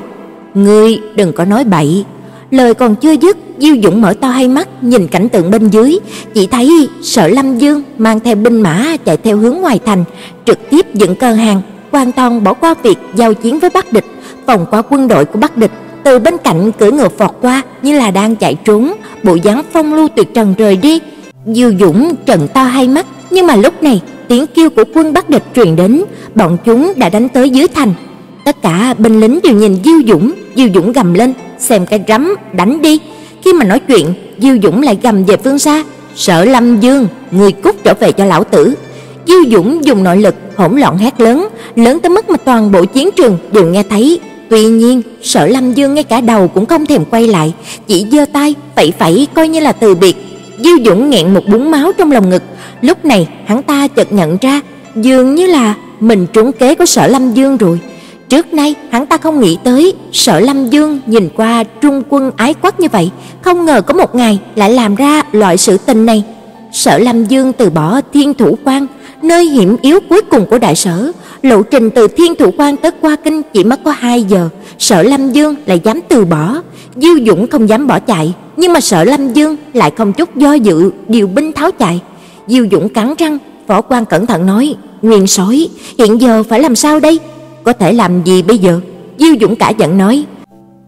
S1: "Ngươi đừng có nói bậy." Lời còn chưa dứt, Diêu Dũng mở to hai mắt nhìn cảnh tượng bên dưới, chỉ thấy Sở Lâm Dương mang theo binh mã chạy theo hướng ngoài thành, trực tiếp dựng cờ hàng, hoàn toàn bỏ qua việc giao chiến với Bắc địch, vòng qua quân đội của Bắc địch, từ bên cạnh cưỡi ngựa vọt qua như là đang chạy trốn, bộ dáng phong lưu tuyệt trần rời đi. Diêu Dũng trợn to hai mắt, nhưng mà lúc này, tiếng kêu của quân Bắc địch truyền đến, bọn chúng đã đánh tới dưới thành. Tất cả binh lính đều nhìn Diêu Dũng, Diêu Dũng gầm lên, xem cái rắm, đánh đi. Khi mà nói chuyện, Diêu Dũng lại gầm về phương xa, "Sở Lâm Dương, người cút trở về cho lão tử." Diêu Dũng dùng nội lực hỗn loạn hét lớn, lớn tới mức mà toàn bộ chiến trường đều nghe thấy. Tuy nhiên, Sở Lâm Dương ngay cả đầu cũng không thèm quay lại, chỉ giơ tay phẩy phẩy coi như là từ biệt. Diêu Dũng nghẹn một búng máu trong lòng ngực, lúc này hắn ta chợt nhận ra, dường như là mình trúng kế của Sở Lâm Dương rồi. Trước nay hắn ta không nghĩ tới Sở Lâm Dương nhìn qua trung quân ái quốc như vậy, không ngờ có một ngày lại làm ra loại sự tình này. Sở Lâm Dương từ bỏ Thiên Thủ Quan, nơi hiểm yếu cuối cùng của đại sở, lộ trình từ Thiên Thủ Quan tới Qua Kinh chỉ mất có 2 giờ, Sở Lâm Dương lại dám từ bỏ, Diêu Dũng không dám bỏ chạy, nhưng mà sợ Lâm Dương lại không chút do dự điều binh tháo chạy. Diêu Dũng cắn răng, võ quan cẩn thận nói: "Nguyên Sói, hiện giờ phải làm sao đây?" có thể làm gì bây giờ? Diêu Dũng cả giận nói,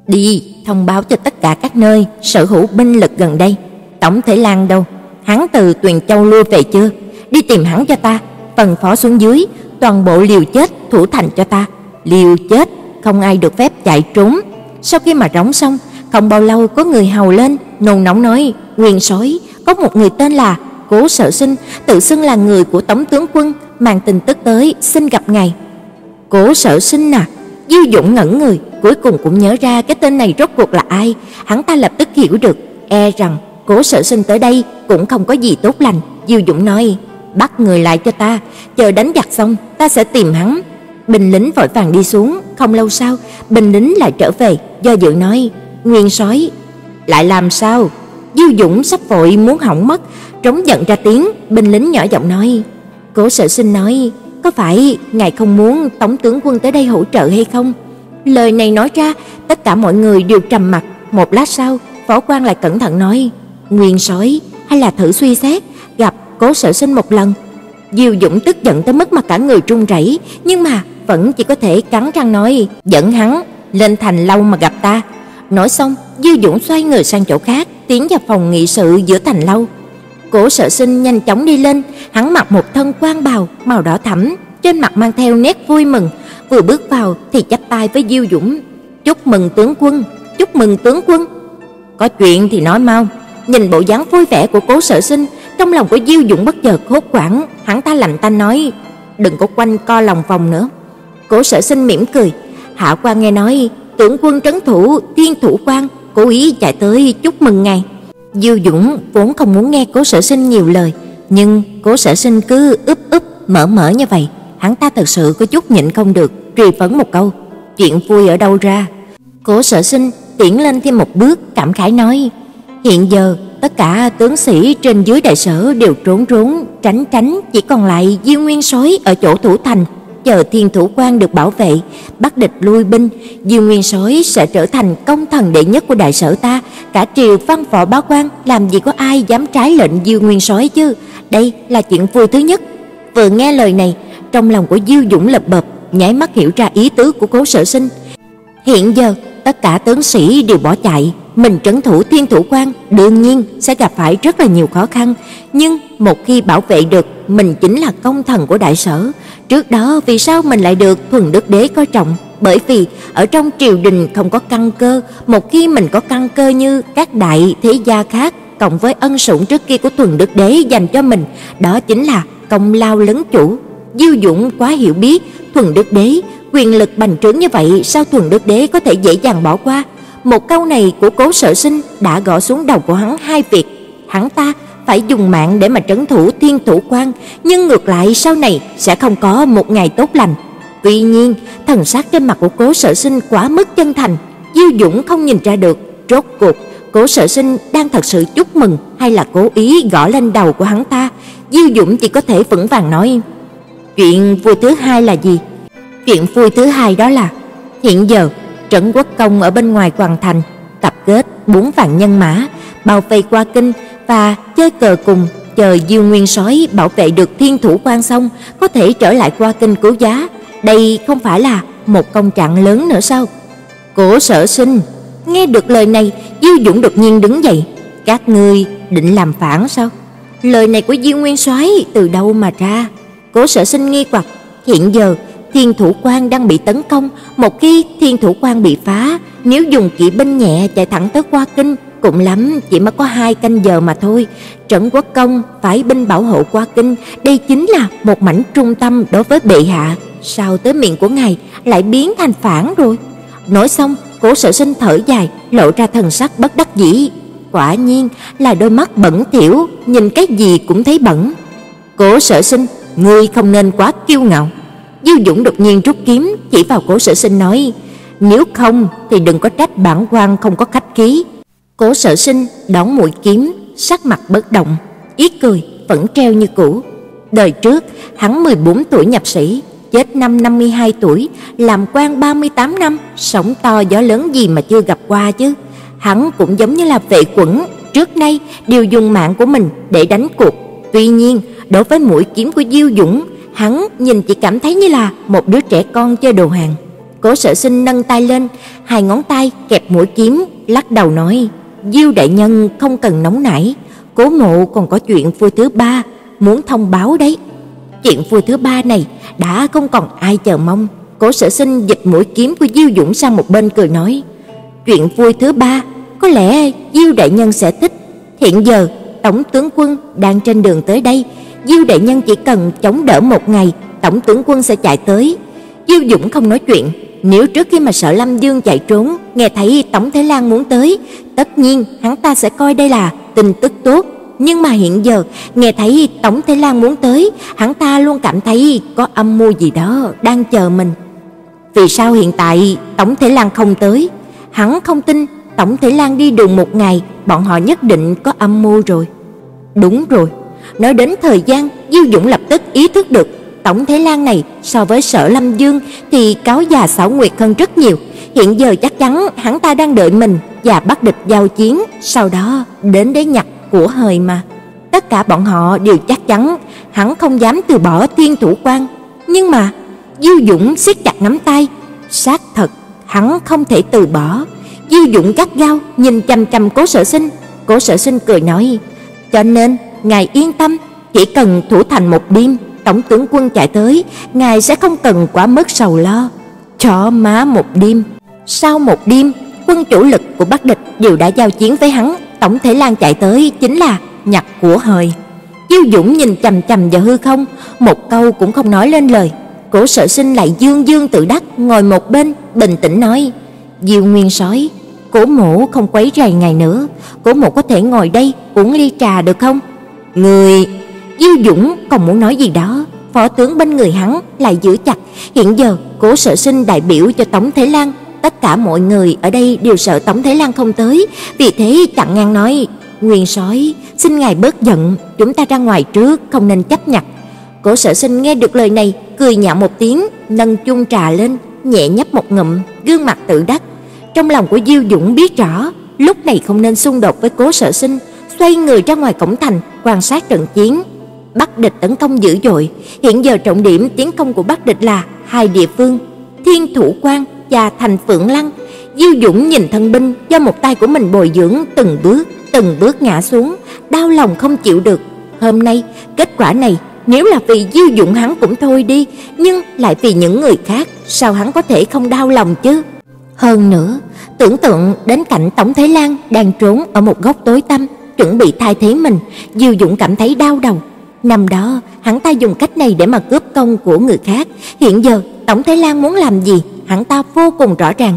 S1: đi thông báo cho tất cả các nơi sở hữu binh lực gần đây. Tổng thể Lan đâu? Hắn từ Tuyền Châu lui về chưa? Đi tìm hắn cho ta, phần phó xuống dưới, toàn bộ liều chết thủ thành cho ta. Liều chết, không ai được phép chạy trốn. Sau khi mà rống xong, không bao lâu có người hầu lên, nôn nóng nói, Nguyên soái có một người tên là Cố Sở Sinh, tự xưng là người của Tống tướng quân, mang tin tức tới xin gặp ngài. Cố Sở Sinh à? Di Dũng ngẩn người, cuối cùng cũng nhớ ra cái tên này rốt cuộc là ai, hắn ta lập tức hiểu được, e rằng Cố Sở Sinh tới đây cũng không có gì tốt lành. diêu Dũng nói: "Bắt người lại cho ta, chờ đánh giặc xong, ta sẽ tìm hắn." Binh lính vội vàng đi xuống, không lâu sau, binh lính lại trở về, do dự nói: "Nguyên sói lại làm sao?" Diêu Dũng sắp vội muốn hỏng mất, trống giận ra tiếng, binh lính nhỏ giọng nói: "Cố Sở Sinh nói: có phải ngài không muốn tổng tướng quân tới đây hỗ trợ hay không? Lời này nói ra, tất cả mọi người đều trầm mặt, một lát sau, phó quan lại cẩn thận nói: "Nguyên sói hay là thử suy xét, gặp Cố Sở Sinh một lần." Diêu Dũng tức giận tới mức mà cả người run rẩy, nhưng mà vẫn chỉ có thể cắn răng nói: "Dẫn hắn lên thành lâu mà gặp ta." Nói xong, Diêu Dũng xoay người sang chỗ khác, tiến vào phòng nghị sự giữa thành lâu. Cố Sở Sinh nhanh chóng đi lên, hắn mặc một thân quan bào màu đỏ thẫm, trên mặt mang theo nét vui mừng, vừa bước vào thì chắp tay với Diêu Dũng, "Chúc mừng tướng quân, chúc mừng tướng quân." Có chuyện thì nói mau. Nhìn bộ dáng vui vẻ của Cố Sở Sinh, trong lòng của Diêu Dũng bất chợt hốt hoảng, hắn ta lạnh tanh nói, "Đừng có quanh co lòng vòng nữa." Cố Sở Sinh mỉm cười, Hạ quan nghe nói tướng quân trấn thủ Thiên Thủ quan, cố ý chạy tới chúc mừng ngài. Diêu Dũng vốn không muốn nghe Cố Sở Sinh nhiều lời, nhưng Cố Sở Sinh cứ úp úp mở mở như vậy, hắn ta thật sự có chút nhịn không được, truy vấn một câu, chuyện vui ở đâu ra? Cố Sở Sinh tiến lên thêm một bước, cảm khái nói: "Hiện giờ tất cả tướng sĩ trên dưới đại sở đều trốn trốn, tránh tránh, chỉ còn lại Diêu Nguyên sói ở chỗ thủ thành, chờ Thiên Thủ quan được bảo vệ, bắt địch lui binh, Diêu Nguyên sói sẽ trở thành công thần đệ nhất của đại sở ta, cả triều văn võ bá quan làm gì có ai dám trái lệnh Diêu Nguyên sói chứ. Đây là chuyện vui thứ nhất. Vừa nghe lời này, trong lòng của Diêu Dũng lập bập, nháy mắt hiểu ra ý tứ của Cố Sở Sinh. Hiện giờ, tất cả tướng sĩ đều bỏ chạy, mình trấn thủ Thiên Thủ quan đương nhiên sẽ gặp phải rất là nhiều khó khăn, nhưng một khi bảo vệ được, mình chính là công thần của đại sở. Trước đó vì sao mình lại được Thuần Đức Đế coi trọng? Bởi vì ở trong triều đình không có căn cơ, một khi mình có căn cơ như các đại thế gia khác cộng với ân sủng trước kia của Thuần Đức Đế dành cho mình, đó chính là công lao lớn chủ. Diêu Dũng quá hiểu biết, Thuần Đức Đế quyền lực bành trướng như vậy, sao Thuần Đức Đế có thể dễ dàng bỏ qua? Một câu này của Cố Sở Sinh đã gõ xuống đầu của hắn hai việc, hắn ta phải dùng mạng để mà trấn thủ Thiên Thủ Quan, nhưng ngược lại sau này sẽ không có một ngày tốt lành. Tuy nhiên, thần sắc trên mặt của Cố Sở Sinh quá mức chân thành, Diêu Dũng không nhìn ra được rốt cuộc Cố Sở Sinh đang thật sự chúc mừng hay là cố ý gõ lên đầu của hắn ta. Diêu Dũng chỉ có thể vững vàng nói: "Chuyện vui thứ hai là gì?" Chuyện vui thứ hai đó là hiện giờ Trấn Quốc công ở bên ngoài hoàng thành tập kết bốn vạn nhân mã, bao vây qua kinh và chơi cờ cùng chờ Diêu Nguyên sói bảo vệ được Thiên Thủ quan xong, có thể trở lại qua kinh cứu giá. Đây không phải là một công trạng lớn nữa sao? Cổ Sở Sinh nghe được lời này, Diêu Dũng đột nhiên đứng dậy, "Các ngươi định làm phản sao?" Lời này của Diêu Nguyên Soái từ đâu mà ra? Cố Sở Sinh nghi hoặc, hiện giờ Thiên Thủ Quan đang bị tấn công, một khi Thiên Thủ Quan bị phá, nếu dùng kỵ binh nhẹ chạy thẳng tới qua kinh, cũng lắm chỉ mới có hai canh giờ mà thôi. Trấn Quốc công phải binh bảo hộ qua kinh, đây chính là một mảnh trung tâm đối với bệ hạ. Sao tới miệng của ngài lại biến thành phản rồi? Nói xong, Cố Sở Sinh thở dài, lộ ra thần sắc bất đắc dĩ. Quả nhiên là đôi mắt bẩn thỉu, nhìn cái gì cũng thấy bẩn. Cố Sở Sinh, ngươi không nên quá kiêu ngạo. Diêu Dũng đột nhiên rút kiếm chỉ vào Cố Sở Sinh nói: "Nếu không thì đừng có trách bản quan không có khách khí." Cố Sở Sinh đón mũi kiếm, sắc mặt bất động, ít cười vẫn treo như cũ. Đời trước, hắn 14 tuổi nhập sĩ, chết năm 52 tuổi, làm quan 38 năm, sống to gió lớn gì mà chưa gặp qua chứ. Hắn cũng giống như là vệ quẩn, trước nay đều dùng mạng của mình để đánh cuộc. Tuy nhiên, đối với mũi kiếm của Diêu Dũng, hắn nhìn chỉ cảm thấy như là một đứa trẻ con chơi đồ hàng. Cố Sở Sinh nâng tay lên, hai ngón tay kẹp mũi kiếm, lắc đầu nói: "Diêu đại nhân không cần nóng nảy, Cố Mộ còn có chuyện vui thứ ba muốn thông báo đấy." Chuyện vui thứ ba này đã không còn ai chờ mong. Cố Sở Sinh dịch mũi kiếm của Diêu Dũng sang một bên cười nói: "Chuyện vui thứ ba, có lẽ Diêu đại nhân sẽ thích. Hiện giờ tổng tướng quân đang trên đường tới đây, Diêu đại nhân chỉ cần chống đỡ một ngày, tổng tướng quân sẽ chạy tới." Diêu Dũng không nói chuyện, nếu trước khi mà Sở Lâm Dương chạy trốn, nghe thấy Tổng Thế Lan muốn tới, tất nhiên hắn ta sẽ coi đây là tin tức tốt, nhưng mà hiện giờ nghe thấy Tổng Thế Lan muốn tới, hắn ta luôn cảm thấy có âm mưu gì đó đang chờ mình. Vì sao hiện tại Tổng Thế Lan không tới? Hắn không tin Tổng Thế Lan đi đường một ngày, bọn họ nhất định có âm mưu rồi. Đúng rồi, nói đến thời gian, Diêu Dũng lập tức ý thức được Tổng Thế Lan này so với Sở Lâm Dương thì cáo già xảo nguyệt hơn rất nhiều. Hiện giờ chắc chắn hắn ta đang đợi mình và bắt địch giao chiến, sau đó đến để nhặt của hời mà. Tất cả bọn họ đều chắc chắn hắn không dám từ bỏ Thiên Thủ Quan, nhưng mà Diêu Dũng siết chặt nắm tay, xác thật hắn không thể từ bỏ. Diêu Dũng gắt gao nhìn chằm chằm Cố Sở Sinh, Cố Sở Sinh cười nói: "Cho nên ngài yên tâm, chỉ cần thủ thành một đêm, tổng tướng quân chạy tới, ngài sẽ không cần quá mất sầu lo." Chó má một đêm. Sau một đêm, quân chủ lực của Bắc địch đều đã giao chiến với hắn, Tổng Thể Lan chạy tới chính là nhặt của hời. Diêu Dũng nhìn chằm chằm vào hư không, một câu cũng không nói lên lời. Cổ Sở Sinh lại dương dương tự đắc ngồi một bên, bình tĩnh nói: "Diêu Nguyên Sói, cổ Mộ không quấy rầy ngài nữa, Cổ Mộ có thể ngồi đây uống ly trà được không?" Người Diêu Dũng còn muốn nói gì đó, phó tướng bên người hắn lại giữ chặt, hiện giờ Cố Sở Sinh đại biểu cho Tổng Thế Lan tất cả mọi người ở đây đều sợ Tổng Thế Lan không tới, vì thế chặn ngang nói: Nguyên sói, xin ngài bớt giận, chúng ta ra ngoài trước, không nên chấp nhặt. Cố Sở Sinh nghe được lời này, cười nhạo một tiếng, nâng chung trà lên, nhẹ nhấp một ngụm, gương mặt tự đắc. Trong lòng của Diêu Dũng biết rõ, lúc này không nên xung đột với Cố Sở Sinh, xoay người ra ngoài cổng thành quan sát trận chiến. Bắc địch tấn công dữ dội, hiện giờ trọng điểm tiến công của Bắc địch là hai địa phương, Thiên Thủ Quan và Thành Phượng Lăng. Diêu Dũng nhìn thân binh do một tay của mình bồi dưỡng từng bước, từng bước ngã xuống, đau lòng không chịu được. Hôm nay, kết quả này nếu là vì Diêu Dũng hắn cũng thôi đi, nhưng lại vì những người khác, sao hắn có thể không đau lòng chứ? Hơn nữa, tưởng tượng đến cảnh Tổng Thế Lan đang trốn ở một góc tối tăm, chuẩn bị thay thế mình, Diêu Dũng cảm thấy đau đầu. Năm đó, hắn ta dùng cách này để mà cướp công của người khác, hiện giờ Tổng thái Lan muốn làm gì, hắn ta vô cùng rõ ràng.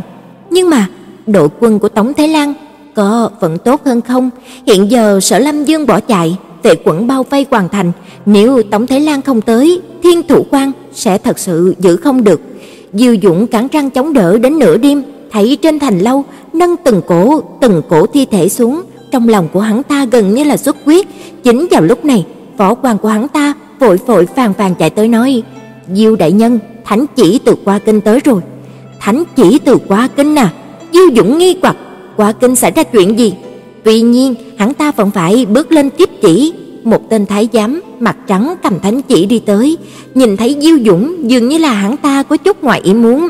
S1: Nhưng mà, đội quân của Tổng thái Lan có vẫn tốt hơn không? Hiện giờ Sở Lâm Dương bỏ chạy, vệ quận bao vây hoàn thành, nếu Tổng thái Lan không tới, Thiên Thủ Quan sẽ thật sự giữ không được. Diêu Dũng cắn răng chống đỡ đến nửa đêm, thấy trên thành lâu nâng từng cổ, từng cổ thi thể xuống, trong lòng của hắn ta gần như là xuất huyết. Chính vào lúc này, võ quan của hắn ta vội vội vàng vàng chạy tới nói: "Diêu đại nhân, thánh chỉ từ qua kinh tới rồi." "Thánh chỉ từ qua kinh à?" Diêu Dũng nghi hoặc, "Qua kinh xảy ra chuyện gì?" Tuy nhiên, hắn ta vẫn phải bước lên tiếp chỉ, một tên thái giám mặt trắng cầm thánh chỉ đi tới, nhìn thấy Diêu Dũng dường như là hắn ta có chút ngoài ý muốn.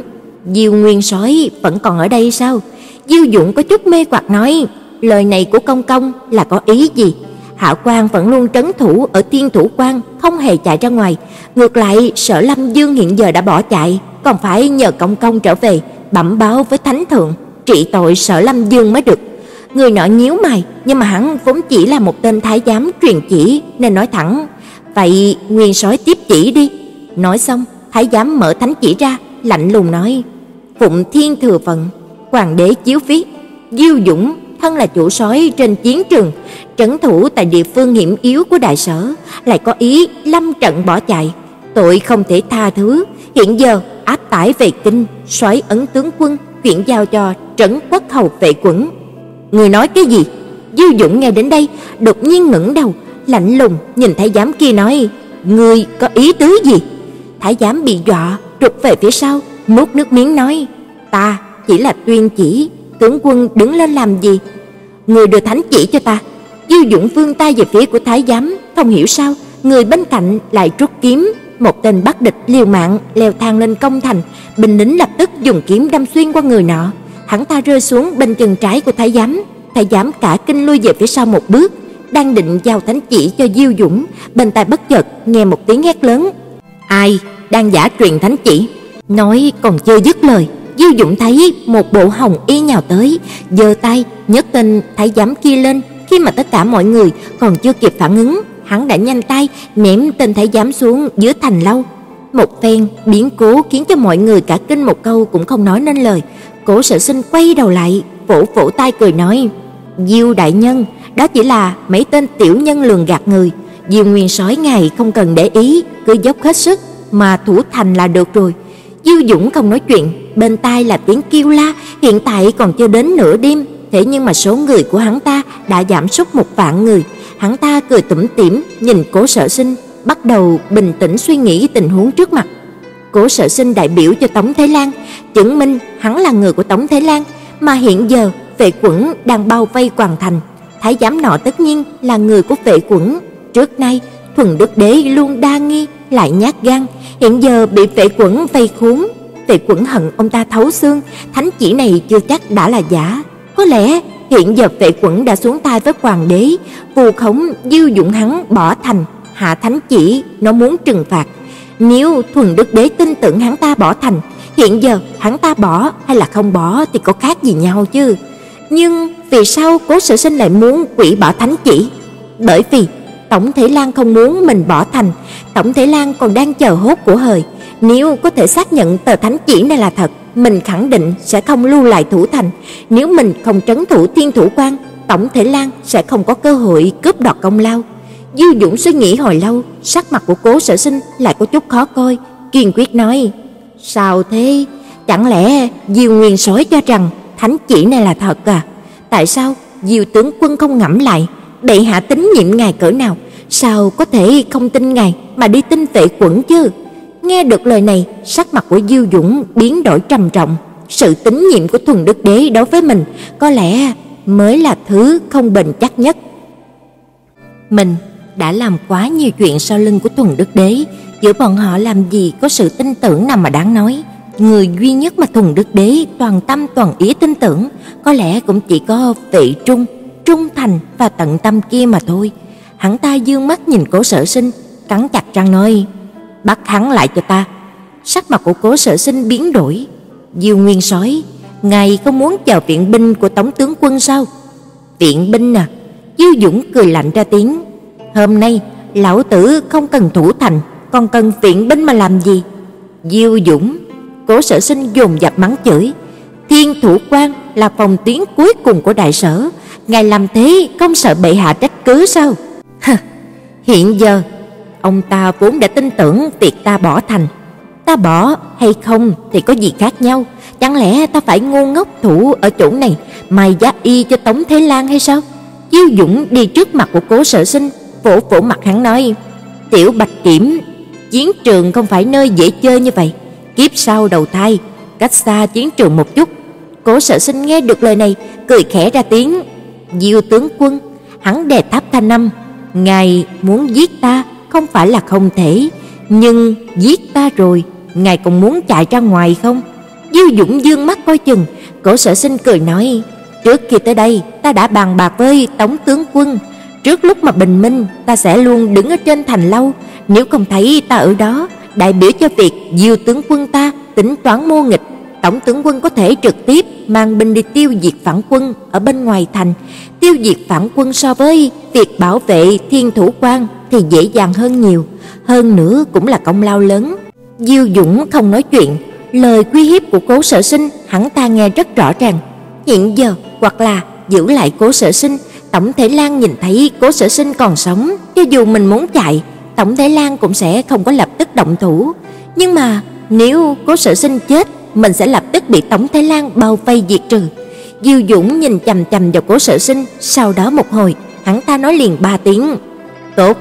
S1: Diêu Nguyên Sói vẫn còn ở đây sao? Diêu Dũng có chút mê hoặc nói, lời này của công công là có ý gì? Hạ quan vẫn luôn trấn thủ ở Thiên Thủ quan, không hề chạy ra ngoài, ngược lại Sở Lâm Dương hiện giờ đã bỏ chạy, còn phải nhờ công công trở về bẩm báo với thánh thượng, trị tội Sở Lâm Dương mới được. Người nọ nhíu mày, nhưng mà hắn vốn chỉ là một tên thái giám truyền chỉ nên nói thẳng, "Vậy Nguyên Soái tiếp chỉ đi." Nói xong, thái giám mở thánh chỉ ra, lạnh lùng nói, "Phụng Thiên thừa phận, hoàng đế chiếu phí, Diêu Dũng thân là chủ sói trên chiến trường, trấn thủ tại địa phương hiểm yếu của đại sở, lại có ý lâm trận bỏ chạy, tội không thể tha thứ, hiện giờ áp tải về kinh, soái ấn tướng quân chuyển giao cho trấn quốc hầu vệ quẩn Người nói cái gì? Dư Dũng nghe đến đây, đột nhiên ngẩng đầu, lạnh lùng nhìn thái giám kia nói: "Ngươi có ý tứ gì?" Thái giám bị dọa, rụt về phía sau, nuốt nước miếng nói: "Ta chỉ là tuyên chỉ, tướng quân đứng lên làm gì? Người đưa thánh chỉ cho ta." diêu Dũng vươn tay về phía của thái giám, không hiểu sao, người bên cạnh lại rút kiếm, một tên bắt địch liều mạng leo thang lên công thành, binh lính lập tức dùng kiếm đâm xuyên qua người nọ hắn ta rơi xuống bên chân trái của thái giám, thái giám cả kinh lui về phía sau một bước, đang định giao thánh chỉ cho Diêu Dũng, bên tai bất chợt nghe một tiếng hét lớn. "Ai đang giả truyền thánh chỉ?" Nói còn chưa dứt lời, Diêu Dũng thấy một bộ hồng y nhào tới, giơ tay nhấc tên thái giám kia lên, khi mà tất cả mọi người còn chưa kịp phản ứng, hắn đã nhanh tay ném tên thái giám xuống dưới thành lâu. Một phen biến cố khiến cho mọi người cả kinh một câu cũng không nói nên lời, Cố Sở Sinh quay đầu lại, vỗ vỗ tay cười nói: "Diêu đại nhân, đó chỉ là mấy tên tiểu nhân lường gạt người, Diêu Nguyên Sói ngài không cần để ý, cứ dốc hết sức mà thủ thành là được rồi." Diêu Dũng không nói chuyện, bên tai là tiếng kêu la, hiện tại còn chưa đến nửa đêm, thế nhưng mà số người của hắn ta đã giảm sút một vạn người. Hắn ta cười tủm tỉm nhìn Cố Sở Sinh, bắt đầu bình tĩnh suy nghĩ tình huống trước mặt. Cố Sở Sinh đại biểu cho Tống Thái Lan, chứng minh hắn là người của Tống Thái Lan, mà hiện giờ Vệ Quẩn đang bao vây Hoàng thành, thái giám nọ tất nhiên là người của Vệ Quẩn. Trước nay, Thuần Đức Đế luôn đa nghi, lại nhát gan, hiện giờ bị Vệ Quẩn vây khốn, Vệ Quẩn hận ông ta thấu xương, thánh chỉ này chưa chắc đã là giả, có lẽ hiện giờ Vệ Quẩn đã xuống tay với hoàng đế, vù khống dư dụng hắn bỏ thành, hạ thánh chỉ, nó muốn trừng phạt. Nếu thuần đức đế tin tưởng hắn ta bỏ thành, hiện giờ hắn ta bỏ hay là không bỏ thì có khác gì nhau chứ. Nhưng vì sao Cố Sở Sinh lại muốn quỷ bỏ thánh chỉ? Bởi vì Tổng Thể Lan không muốn mình bỏ thành, Tổng Thể Lan còn đang chờ hốt của hời. Nếu có thể xác nhận tờ thánh chỉ này là thật, mình khẳng định sẽ không lưu lại thủ thành. Nếu mình không trấn thủ Thiên Thủ Quan, Tổng Thể Lan sẽ không có cơ hội cướp đoạt công lao. Dư Dũng suy nghĩ hồi lâu, sắc mặt của Cố Sở Sinh lại có chút khó coi, kiên quyết nói: "Sao thế? Chẳng lẽ Diêu Nguyên Sói cho rằng thánh chỉ này là thật à? Tại sao Diêu tướng quân không ngẫm lại, bệ hạ tín nhiệm ngài cỡ nào, sao có thể không tin ngài mà đi tin vệ quẩn chứ? Nghe được lời này, sắc mặt của Diêu Dũng biến đổi trầm trọng, sự tín nhiệm của Thuần Đức Đế đối với mình có lẽ mới là thứ không bền chắc nhất. Mình đã làm quá nhiều chuyện sau lưng của Thuần Đức Đế, giữa bọn họ làm gì có sự tin tưởng nào mà đáng nói. Người duy nhất mà Thuần Đức Đế toàn tâm toàn ý tin tưởng, có lẽ cũng chỉ có Vệ Trung, trung thành và tận tâm kia mà thôi. Hắn ta dương mắt nhìn Cố Sở Sinh, cắn chặt răng nói: "Bắt hắn lại cho ta." Sắc mặt của Cố Sở Sinh biến đổi. Diêu Nguyên sói, ngài không muốn vào viện binh của Tống tướng quân sao? Viện binh à? Diêu Dũng cười lạnh ra tiếng. Hôm nay lão tử không cần thủ thành, còn cần viện binh mà làm gì? Diêu Dũng, Cố Sở Sinh dồn dập mắng chửi. Thiên thủ quan là phòng tuyến cuối cùng của đại sở, ngài làm thế không sợ bệ hạ trách cứ sao? hiện giờ ông ta vốn đã tin tưởng việc ta bỏ thành, ta bỏ hay không thì có gì khác nhau, chẳng lẽ ta phải ngu ngốc thủ ở chỗ này mài giá y cho Tống Thế Lan hay sao? chiêu Dũng đi trước mặt của Cố Sở Sinh, vỗ vỗ mặt hắn nói: "Tiểu Bạch Kiểm, chiến trường không phải nơi dễ chơi như vậy, kiếp sau đầu thai, cách xa chiến trường một chút." Cố Sở Sinh nghe được lời này, cười khẽ ra tiếng: "Diêu tướng quân." Hắn đề tháp thanh năm, "Ngài muốn giết ta không phải là không thể, nhưng giết ta rồi, ngài còn muốn chạy ra ngoài không?" Diêu Dũng dương mắt coi chừng, Cổ Sở Sinh cười nói: Trước khi tới đây, ta đã bàn bạc với Tống tướng quân, trước lúc mà bình minh, ta sẽ luôn đứng ở trên thành lâu, nếu không thấy ta ở đó, đại biểu cho việc Diêu tướng quân ta tính toán mô nghịch, tổng tướng quân có thể trực tiếp mang binh đi tiêu diệt phản quân ở bên ngoài thành, tiêu diệt phản quân so với việc bảo vệ thiên thủ quan thì dễ dàng hơn nhiều, hơn nữa cũng là công lao lớn. Diêu Dũng không nói chuyện, lời uy hiếp của Cố Sở Sinh hắn ta nghe rất rõ ràng. Hiện giờ hoặc là giữ lại Cố Sở Sinh, Tổng Thể Lan nhìn thấy Cố Sở Sinh còn sống, cho dù mình muốn chạy, Tổng Thể Lan cũng sẽ không có lập tức động thủ. Nhưng mà nếu Cố Sở Sinh chết, mình sẽ lập tức bị Tổng thái Lan bao vây diệt trừ. Diêu Dũng nhìn chằm chằm vào Cố Sở Sinh, sau đó một hồi, hắn ta nói liền ba tiếng: "Tốt,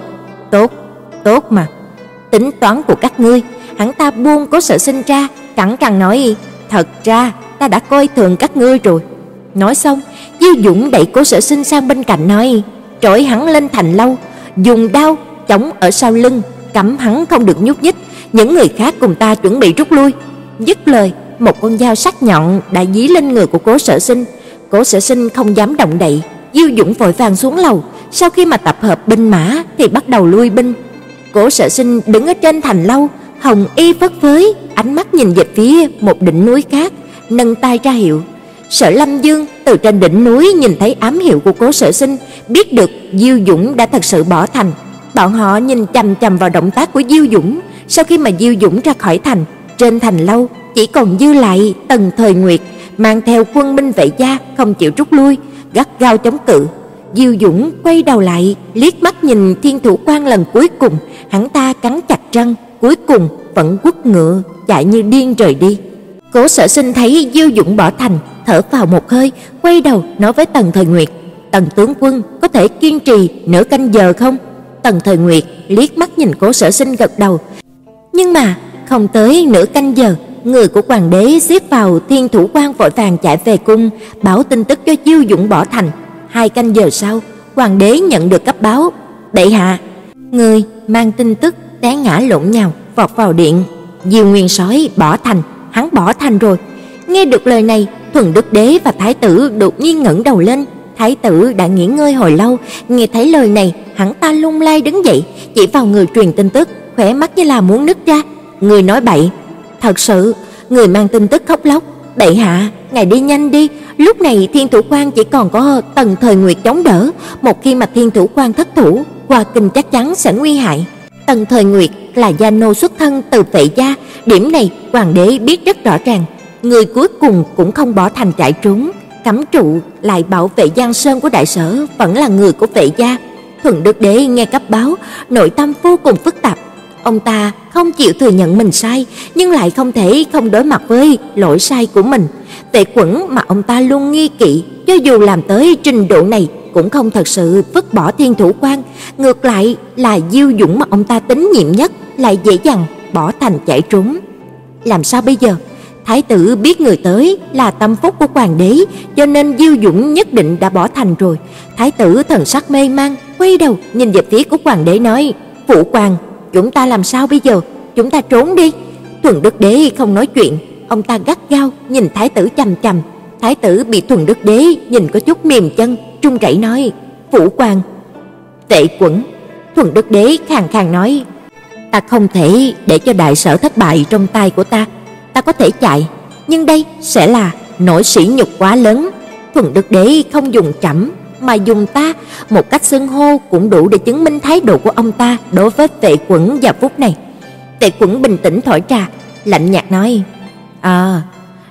S1: tốt, tốt mà. Tính toán của các ngươi." Hắn ta buông Cố Sở Sinh ra, cẳng cẳng nói: "Thật ra ta đã coi thường các ngươi rồi." Nói xong, Diêu Dũng đẩy Cố Sở Sinh sang bên cạnh nói: "Trỗi hắn lên thành lâu, dùng đao chống ở sau lưng, cấm hắn không được nhúc nhích, những người khác cùng ta chuẩn bị rút lui." Dứt lời, một con dao sắc nhọn đã dí lên người của Cố Sở Sinh. Cố Sở Sinh không dám động đậy, Diêu Dũng vội vàng xuống lầu, sau khi mà tập hợp binh mã thì bắt đầu lui binh. Cố Sở Sinh đứng ở trên thành lâu, hồng y phất phới, ánh mắt nhìn về phía một đỉnh núi khác, nâng tay ra hiệu. Sở Lâm Dương từ trên đỉnh núi nhìn thấy ám hiệu của Cố Sở Sinh, biết được Diêu Dũng đã thật sự bỏ thành. Bọn họ nhìn chằm chằm vào động tác của Diêu Dũng, sau khi mà Diêu Dũng ra khỏi thành, trên thành lâu chỉ còn dư lại Tần Thời Nguyệt mang theo quân binh vệ gia không chịu rút lui, gắt gao chống cự. Diêu Dũng quay đầu lại, liếc mắt nhìn Thiên Thủ Quan lần cuối cùng, hắn ta cắn chặt răng, cuối cùng vẫn quất ngựa chạy như điên rời đi. Cố Sở Sinh thấy Diêu Dũng bỏ thành, thở vào một hơi, quay đầu nói với Tần Thời Nguyệt, "Tần tướng quân có thể kiên trì nửa canh giờ không?" Tần Thời Nguyệt liếc mắt nhìn Cố Sở Sinh gật đầu. Nhưng mà không tới nửa canh giờ, người của hoàng đế xếp vào Thiên Thủ quan vội vàng chạy về cung, báo tin tức cho Diêu Dũng bỏ thành. Hai canh giờ sau, hoàng đế nhận được cấp báo, "Bệ hạ, người mang tin tức té ngã lộn nhào vọt vào điện, Diêu Nguyên Sói bỏ thành, hắn bỏ thành rồi." Nghe được lời này, Thuần Đức Đế và thái tử đột nhiên ngẩng đầu lên, thái tử đã nghỉ ngơi hồi lâu, nghe thấy lời này, hắn ta lung lay đứng dậy, chỉ vào người truyền tin tức, khóe mắt như là muốn nứt ra. Người nói bậy, thật sự, người mang tin tức khóc lóc, "Bệ hạ, ngài đi nhanh đi, lúc này Thiên Thủ Quan chỉ còn có Tần Thời Nguyệt chống đỡ, một khi mà Thiên Thủ Quan thất thủ, Hoa Kinh chắc chắn sẽ nguy hại." Tần Thời Nguyệt là gia nô xuất thân từ vệ gia, điểm này hoàng đế biết rất rõ ràng, người cuối cùng cũng không bỏ thành chạy trốn, cấm trụ lại bảo vệ Giang Sơn của đại sở vẫn là người của vệ gia. Thuận Đức Đế nghe cấp báo, nội tâm vô cùng phức tạp. Ông ta không chịu thừa nhận mình sai, nhưng lại không thể không đối mặt với lỗi sai của mình. tệ Quẩn mà ông ta luôn nghi kỵ, cho dù làm tới trình độ này cũng không thật sự vứt bỏ thiên thủ quan, ngược lại là Diêu Dũng mà ông ta tín nhiệm nhất lại dễ dàng bỏ thành chạy trốn. Làm sao bây giờ? Thái tử biết người tới là tâm phúc của hoàng đế, cho nên Diêu Dũng nhất định đã bỏ thành rồi. Thái tử thần sắc mê mang, quay đầu nhìn về phía của hoàng đế nói: "Phụ hoàng, chúng ta làm sao bây giờ? Chúng ta trốn đi." Thuần Đức Đế không nói chuyện, ông ta gắt gao nhìn thái tử chằm chằm. Thái tử bị Thuần Đức Đế nhìn có chút mềm chân, trung rẩy nói: "Phụ quan, Tệ quẩn, Thuần Đức Đế khàn khàn nói: "Ta không thể để cho đại sở thất bại trong tay của ta." ta có thể chạy, nhưng đây sẽ là nỗi sỉ nhục quá lớn. Thuần Đức Đế không dùng chậm mà dùng ta, một cách xưng hô cũng đủ để chứng minh thái độ của ông ta đối với Tệ Quẩn và phút này. Tệ Quẩn bình tĩnh thổi trà, lạnh nhạt nói: "À,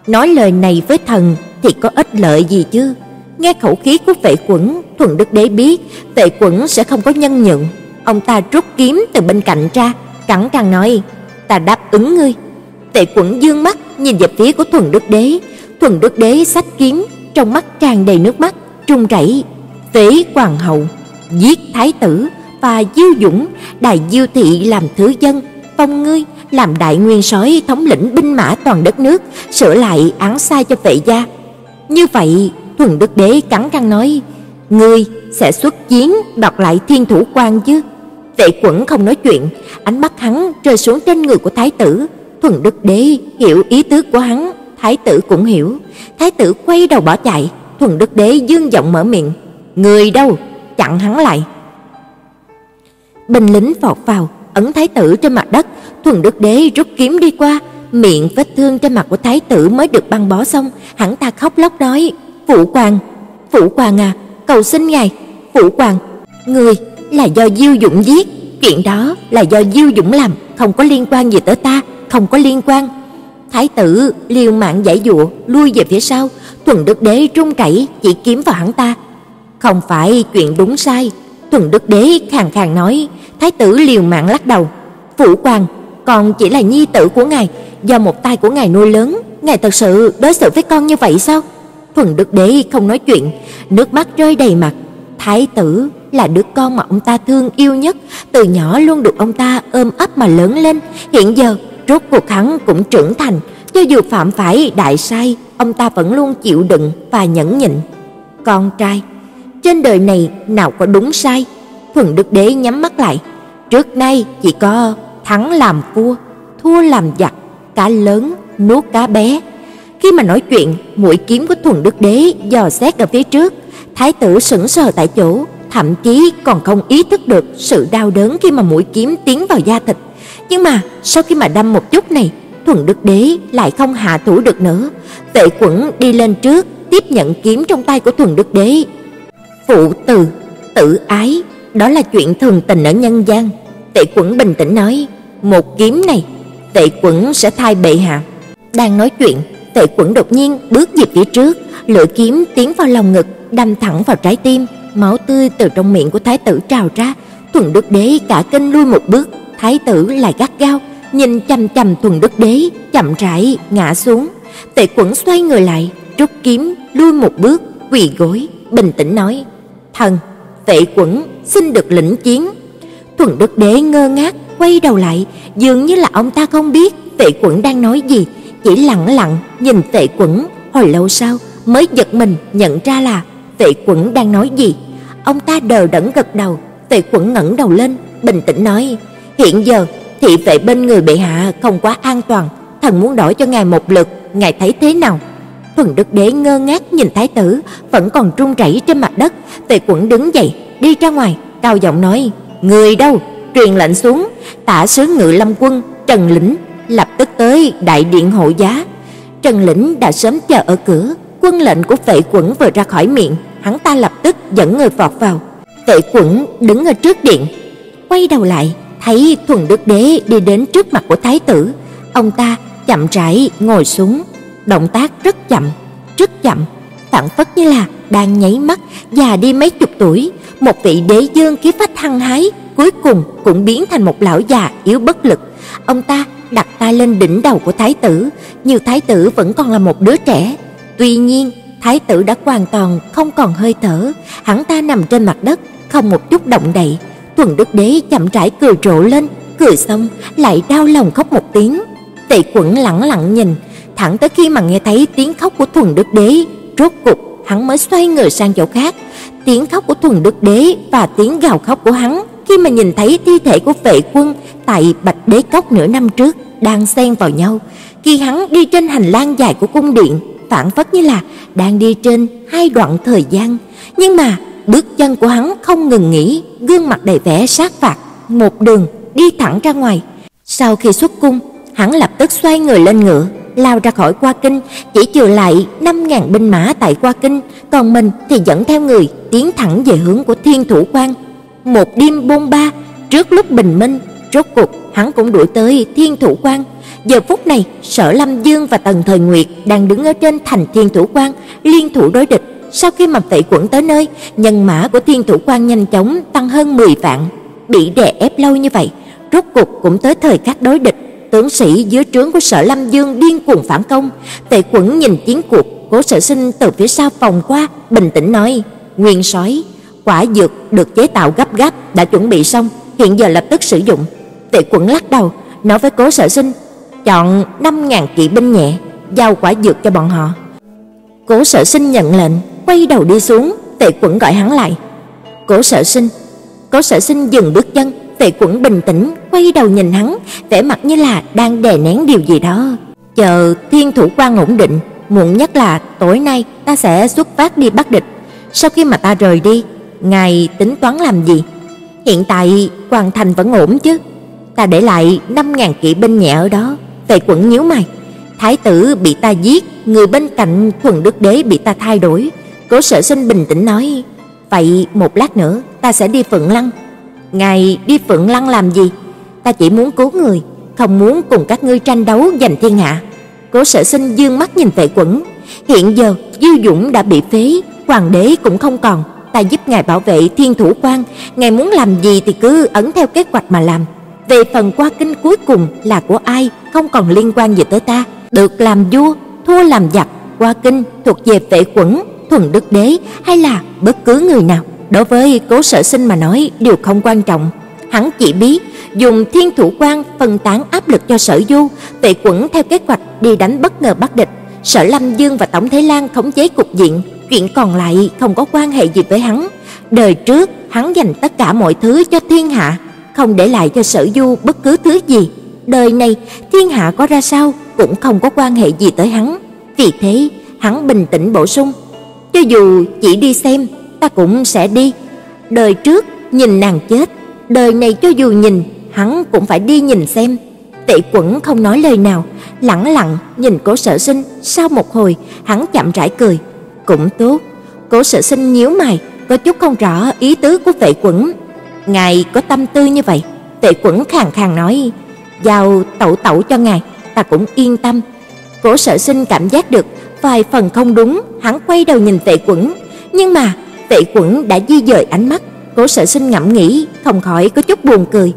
S1: nói lời này với thần thì có ích lợi gì chứ?" Nghe khẩu khí của Vệ Quẩn, Thuần Đức Đế biết Vệ Quẩn sẽ không có nhân nhượng. Ông ta rút kiếm từ bên cạnh ra, cắn răng nói: "Ta đáp ứng ngươi." Tệ Quẩn dương mắt nhìn về phía của Thuần Đức Đế, Thuần Đức Đế xách kiếm, trong mắt tràn đầy nước mắt, trung rẩy, tế hoàng hậu, giết thái tử và Diêu Dũng, đại Diêu thị làm thứ dân, phong ngươi làm đại nguyên soái thống lĩnh binh mã toàn đất nước, sửa lại án sai cho vệ gia." Như vậy, Thuần Đức Đế cắn răng nói, "Ngươi sẽ xuất chiến đoạt lại Thiên Thủ Quan chứ?" Vệ Quẩn không nói chuyện, ánh mắt hắn rơi xuống trên người của thái tử, Thuần Đức Đế hiểu ý tứ của hắn, thái tử cũng hiểu. Thái tử quay đầu bỏ chạy, Thuần Đức Đế dương giọng mở miệng, "Người đâu?" chặn hắn lại. Binh lính vọt vào, ấn thái tử trên mặt đất, Thuần Đức Đế rút kiếm đi qua, miệng vết thương trên mặt của thái tử mới được băng bó xong, hắn ta khóc lóc nói: "Phụ hoàng, phụ hoàng à, cầu xin ngài, phụ hoàng, người là do Diêu Dũng giết, chuyện đó là do Diêu Dũng làm, không có liên quan gì tới ta." không có liên quan. Thái tử liều mạng giải dụa, lui về phía sau, Thuần Đức Đế trung chảy chỉ kiếm vào hắn ta. Không phải chuyện đúng sai, Thuần Đức Đế khàn khàn nói, thái tử liều mạng lắc đầu, "Phụ hoàng, con chỉ là nhi tử của ngài, do một tay của ngài nuôi lớn, ngài thật sự đối xử với con như vậy sao?" Thuần Đức Đế không nói chuyện, nước mắt rơi đầy mặt. Thái tử là đứa con mà ông ta thương yêu nhất, từ nhỏ luôn được ông ta ôm ấp mà lớn lên, hiện giờ Rốt cuộc hắn cũng trưởng thành, cho dù phạm phải đại sai, ông ta vẫn luôn chịu đựng và nhẫn nhịn. Con trai, trên đời này nào có đúng sai? Thuần Đức Đế nhắm mắt lại, trước nay chỉ có thắng làm vua, thua làm giặc, cá lớn nuốt cá bé. Khi mà nói chuyện, mũi kiếm của Thuần Đức Đế dò xét ở phía trước, thái tử sững sờ tại chỗ, thậm chí còn không ý thức được sự đau đớn khi mà mũi kiếm tiến vào da thịt. Nhưng mà sau khi mà đâm một chút này, Thuần Đức Đế lại không hạ thủ được nữa. Tệ Quẩn đi lên trước, tiếp nhận kiếm trong tay của Thuần Đức Đế. Phụ từ, tự ái, đó là chuyện thường tình ở nhân gian. Tệ Quẩn bình tĩnh nói, một kiếm này, Tệ Quẩn sẽ thay bệ hạ. Đang nói chuyện, Tệ Quẩn đột nhiên bước về phía trước, lưỡi kiếm tiến vào lòng ngực, đâm thẳng vào trái tim, máu tươi từ trong miệng của thái tử trào ra. Thuần Đức Đế cả kinh lui một bước, thái tử lại gắt gao nhìn chằm chằm Thuần Đức Đế, chậm rãi ngã xuống. tệ Quẩn xoay người lại, rút kiếm lui một bước, quỳ gối, bình tĩnh nói: "Thần, vệ Quẩn xin được lĩnh chiến." Thuần Đức Đế ngơ ngác quay đầu lại, dường như là ông ta không biết vệ Quẩn đang nói gì, chỉ lặng lặng nhìn vệ Quẩn, hồi lâu sau mới giật mình nhận ra là vệ Quẩn đang nói gì. Ông ta đờ đẫn gật đầu, vệ Quẩn ngẩng đầu lên, bình tĩnh nói: Hiện giờ thị vệ bên người bệ hạ không quá an toàn, thần muốn đổi cho ngài một lực, ngài thấy thế nào? Thuần Đức Đế ngơ ngác nhìn thái tử vẫn còn run rẩy trên mặt đất, Tề Quẩn đứng dậy, đi ra ngoài, cao giọng nói: "Người đâu? Truyền lệnh xuống, tả sứ Ngự Lâm quân Trần Lĩnh lập tức tới đại điện hộ giá." Trần Lĩnh đã sớm chờ ở cửa, quân lệnh của tề Quẩn vừa ra khỏi miệng, hắn ta lập tức dẫn người vọt vào. tề Quẩn đứng ở trước điện, quay đầu lại, thấy Thuần Đức Đế đi đến trước mặt của thái tử, ông ta chậm rãi ngồi xuống, động tác rất chậm, rất chậm, phản phất như là đang nháy mắt già đi mấy chục tuổi, một vị đế dương khí phách hăng hái, cuối cùng cũng biến thành một lão già yếu bất lực. Ông ta đặt tay lên đỉnh đầu của thái tử, như thái tử vẫn còn là một đứa trẻ. Tuy nhiên, thái tử đã hoàn toàn không còn hơi thở, hắn ta nằm trên mặt đất, không một chút động đậy. Thuần Đức Đế chậm rãi cười rộ lên, cười xong lại đau lòng khóc một tiếng. Tề Quẩn lặng lặng nhìn, thẳng tới khi mà nghe thấy tiếng khóc của Thuần Đức Đế, rốt cục hắn mới xoay người sang chỗ khác. Tiếng khóc của Thuần Đức Đế và tiếng gào khóc của hắn khi mà nhìn thấy thi thể của vệ quân tại Bạch Đế Cốc nửa năm trước đang xen vào nhau, khi hắn đi trên hành lang dài của cung điện, phản phất như là đang đi trên hai đoạn thời gian, nhưng mà bước chân của hắn không ngừng nghỉ, gương mặt đầy vẻ sát phạt, một đường đi thẳng ra ngoài. Sau khi xuất cung, hắn lập tức xoay người lên ngựa, lao ra khỏi Qua Kinh, chỉ trừ lại 5000 binh mã tại Qua Kinh, còn mình thì dẫn theo người tiến thẳng về hướng của Thiên Thủ Quan. Một đêm bôn ba, trước lúc bình minh, rốt cuộc hắn cũng đuổi tới Thiên Thủ Quan. Giờ phút này, Sở Lâm Dương và Tần Thời Nguyệt đang đứng ở trên thành Thiên Thủ Quan, liên thủ đối địch. Sau khi mập Vệ Quẩn tới nơi, nhân mã của Thiên Thủ Quan nhanh chóng tăng hơn 10 vạn. Bị đè ép lâu như vậy, rốt cuộc cũng tới thời khắc đối địch. Tướng sĩ dưới trướng của Sở Lâm Dương điên cuồng phản công. tề Quẩn nhìn chiến cuộc, Cố Sở Sinh từ phía sau vòng qua, bình tĩnh nói: "Nguyên sói quả dược được chế tạo gấp gáp đã chuẩn bị xong, hiện giờ lập tức sử dụng." tề Quẩn lắc đầu, nói với Cố Sở Sinh: "Chọn 5000 kỵ binh nhẹ, giao quả dược cho bọn họ." Cố Sở Sinh nhận lệnh, quay đầu đi xuống, tề Quẩn gọi hắn lại. "Cố Sở Sinh." Cố Sở Sinh dừng bước chân, Tệ Quẩn bình tĩnh quay đầu nhìn hắn, vẻ mặt như là đang đè nén điều gì đó. Chờ Thiên Thủ Quan ổn định, muộn nhất là tối nay ta sẽ xuất phát đi bắt địch. Sau khi mà ta rời đi, ngài tính toán làm gì? Hiện tại Hoàng thành vẫn ổn chứ? Ta để lại 5000 kỵ binh nhẹ ở đó. Vệ Quẩn nhíu mày. Thái tử bị ta giết, người bên cạnh Thuần Đức Đế bị ta thay đổi. Cố Sở Sinh bình tĩnh nói, "Vậy một lát nữa ta sẽ đi Phượng Lăng." "Ngài đi Phượng Lăng làm gì?" "Ta chỉ muốn cứu người, không muốn cùng các ngươi tranh đấu giành thiên hạ." Cố Sở Sinh dương mắt nhìn Vệ Quẩn, hiện giờ Dư Dũng đã bị phế, hoàng đế cũng không còn, ta giúp ngài bảo vệ Thiên Thủ Quan, ngài muốn làm gì thì cứ ấn theo kế hoạch mà làm. Về phần qua kinh cuối cùng là của ai, không còn liên quan gì tới ta, được làm vua, thua làm giặc, qua kinh thuộc về Vệ Quẩn, Thuần Đức Đế hay là bất cứ người nào. Đối với Cố Sở Sinh mà nói đều không quan trọng, hắn chỉ biết dùng Thiên Thủ Quan phân tán áp lực cho Sở Du, Vệ Quẩn theo kế hoạch đi đánh bất ngờ bắt địch, Sở Lâm Dương và Tổng Thế Lan khống chế cục diện, chuyện còn lại không có quan hệ gì với hắn. Đời trước, hắn dành tất cả mọi thứ cho thiên hạ, không để lại cho Sở Du bất cứ thứ gì. Đời này, thiên hạ có ra sao cũng không có quan hệ gì tới hắn. Vì thế, hắn bình tĩnh bổ sung, cho dù chỉ đi xem, ta cũng sẽ đi. Đời trước nhìn nàng chết, đời này cho dù nhìn, hắn cũng phải đi nhìn xem. Tệ Quẩn không nói lời nào, lặng lặng nhìn Cố Sở Sinh, sau một hồi, hắn chậm rãi cười, "Cũng tốt." Cố Sở Sinh nhíu mày, có chút không rõ ý tứ của tệ Quẩn. "Ngài có tâm tư như vậy?" tệ Quẩn khàn khàn nói, "Giao tẩu tẩu cho ngài, ta cũng yên tâm." Cố Sở Sinh cảm giác được vài phần không đúng, hắn quay đầu nhìn tệ Quẩn, nhưng mà Vệ Quẩn đã di dời ánh mắt, Cố Sở Sinh ngẫm nghĩ, không khỏi có chút buồn cười.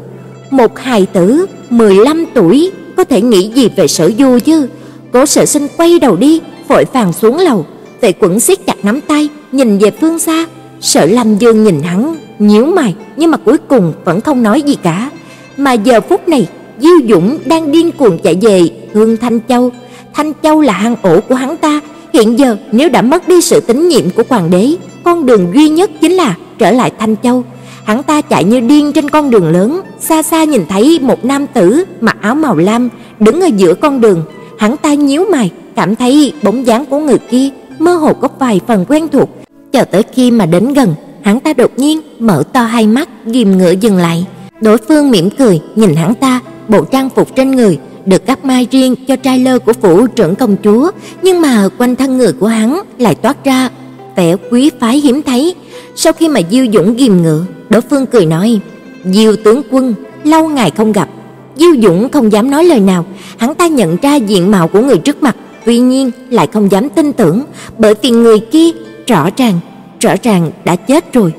S1: Một hài tử 15 tuổi có thể nghĩ gì về Sở Du chứ? Cố Sở Sinh quay đầu đi, vội vàng xuống lầu, Vệ Quẩn siết chặt nắm tay, nhìn về phương xa. Sở Lâm Dương nhìn hắn, nhíu mày, nhưng mà cuối cùng vẫn không nói gì cả. Mà giờ phút này, Diêu Dũng đang điên cuồng chạy về Hương Thanh Châu. Thanh Châu là hang ổ của hắn ta, hiện giờ nếu đã mất đi sự tín nhiệm của hoàng đế, con đường duy nhất chính là trở lại Thanh Châu. Hắn ta chạy như điên trên con đường lớn, xa xa nhìn thấy một nam tử mặc áo màu lam đứng ở giữa con đường, hắn ta nhíu mày, cảm thấy bóng dáng của người kia mơ hồ có vài phần quen thuộc. Chờ tới khi mà đến gần, hắn ta đột nhiên mở to hai mắt, ghim ngựa dừng lại. Đối phương mỉm cười nhìn hắn ta, bộ trang phục trên người được cắt mai riêng cho trai lơ của phủ trưởng công chúa, nhưng mà quanh thân người của hắn lại toát ra vẻ quý phái hiếm thấy. Sau khi mà Diêu Dũng ghim ngựa, đối phương cười nói: "Diêu tướng quân, lâu ngày không gặp." Diêu Dũng không dám nói lời nào, hắn ta nhận ra diện mạo của người trước mặt, tuy nhiên lại không dám tin tưởng, bởi vì người kia rõ ràng, rõ ràng đã chết rồi.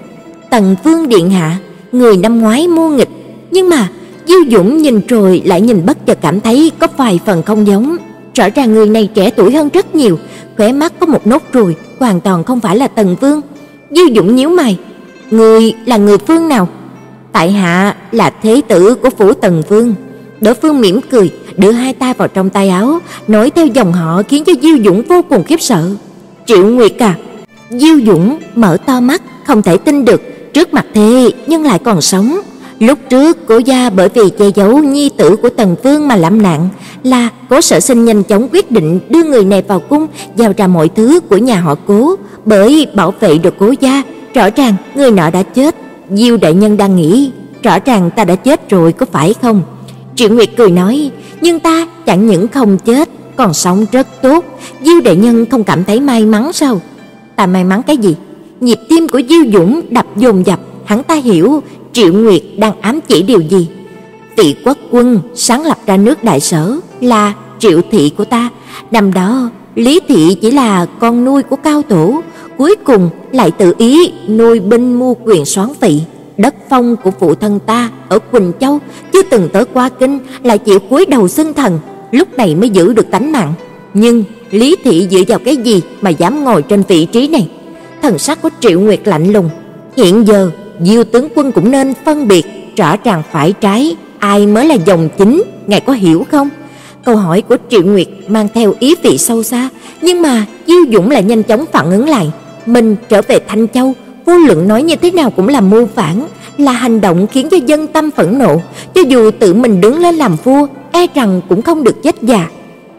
S1: Tần Vương điện hạ, người năm ngoái mua nghịch, nhưng mà Diêu Dũng nhìn rồi lại nhìn bất chợt cảm thấy có vài phần không giống. Rõ ràng người này trẻ tuổi hơn rất nhiều, khóe mắt có một nốt ruồi, hoàn toàn không phải là Tần Vương. Diêu Dũng nhíu mày, "Ngươi là người phương nào?" "Tại hạ là thế tử của phủ Tần Vương." Đối phương mỉm cười, đưa hai tay vào trong tay áo, nói theo dòng họ khiến cho Diêu Dũng vô cùng khiếp sợ. "Triệu Nguyệt à?" Diêu Dũng mở to mắt, không thể tin được, trước mặt thế nhưng lại còn sống. Lúc trước Cố gia bởi vì che giấu nhi tử của Tần Vương mà lâm nạn, là Cố Sở Sinh nhanh chóng quyết định đưa người này vào cung, giao ra mọi thứ của nhà họ Cố, bởi bảo vệ được Cố gia, rõ ràng người nọ đã chết. Diêu đại nhân đang nghĩ, rõ ràng ta đã chết rồi có phải không? Triệu Nguyệt cười nói, nhưng ta chẳng những không chết, còn sống rất tốt, Diêu đại nhân không cảm thấy may mắn sao? Ta may mắn cái gì? Nhịp tim của Diêu Dũng đập dồn dập, hắn ta hiểu Triệu Nguyệt đang ám chỉ điều gì. Tỷ quốc quân sáng lập ra nước Đại Sở là Triệu thị của ta, năm đó Lý thị chỉ là con nuôi của cao tổ, cuối cùng lại tự ý nuôi binh mua quyền soán vị. Đất phong của phụ thân ta ở Quỳnh Châu chưa từng tới qua kinh, lại chịu cúi đầu xưng thần, lúc này mới giữ được tánh mạng. Nhưng Lý thị dựa vào cái gì mà dám ngồi trên vị trí này? Thần sắc của Triệu Nguyệt lạnh lùng. Hiện giờ, Diêu tướng quân cũng nên phân biệt rõ ràng phải trái, ai mới là dòng chính, ngài có hiểu không? Câu hỏi của Triệu Nguyệt mang theo ý vị sâu xa, nhưng mà Diêu Dũng lại nhanh chóng phản ứng lại, mình trở về Thanh Châu, vô luận nói như thế nào cũng là mưu phản, là hành động khiến cho dân tâm phẫn nộ, cho dù tự mình đứng lên làm vua, e rằng cũng không được chết già.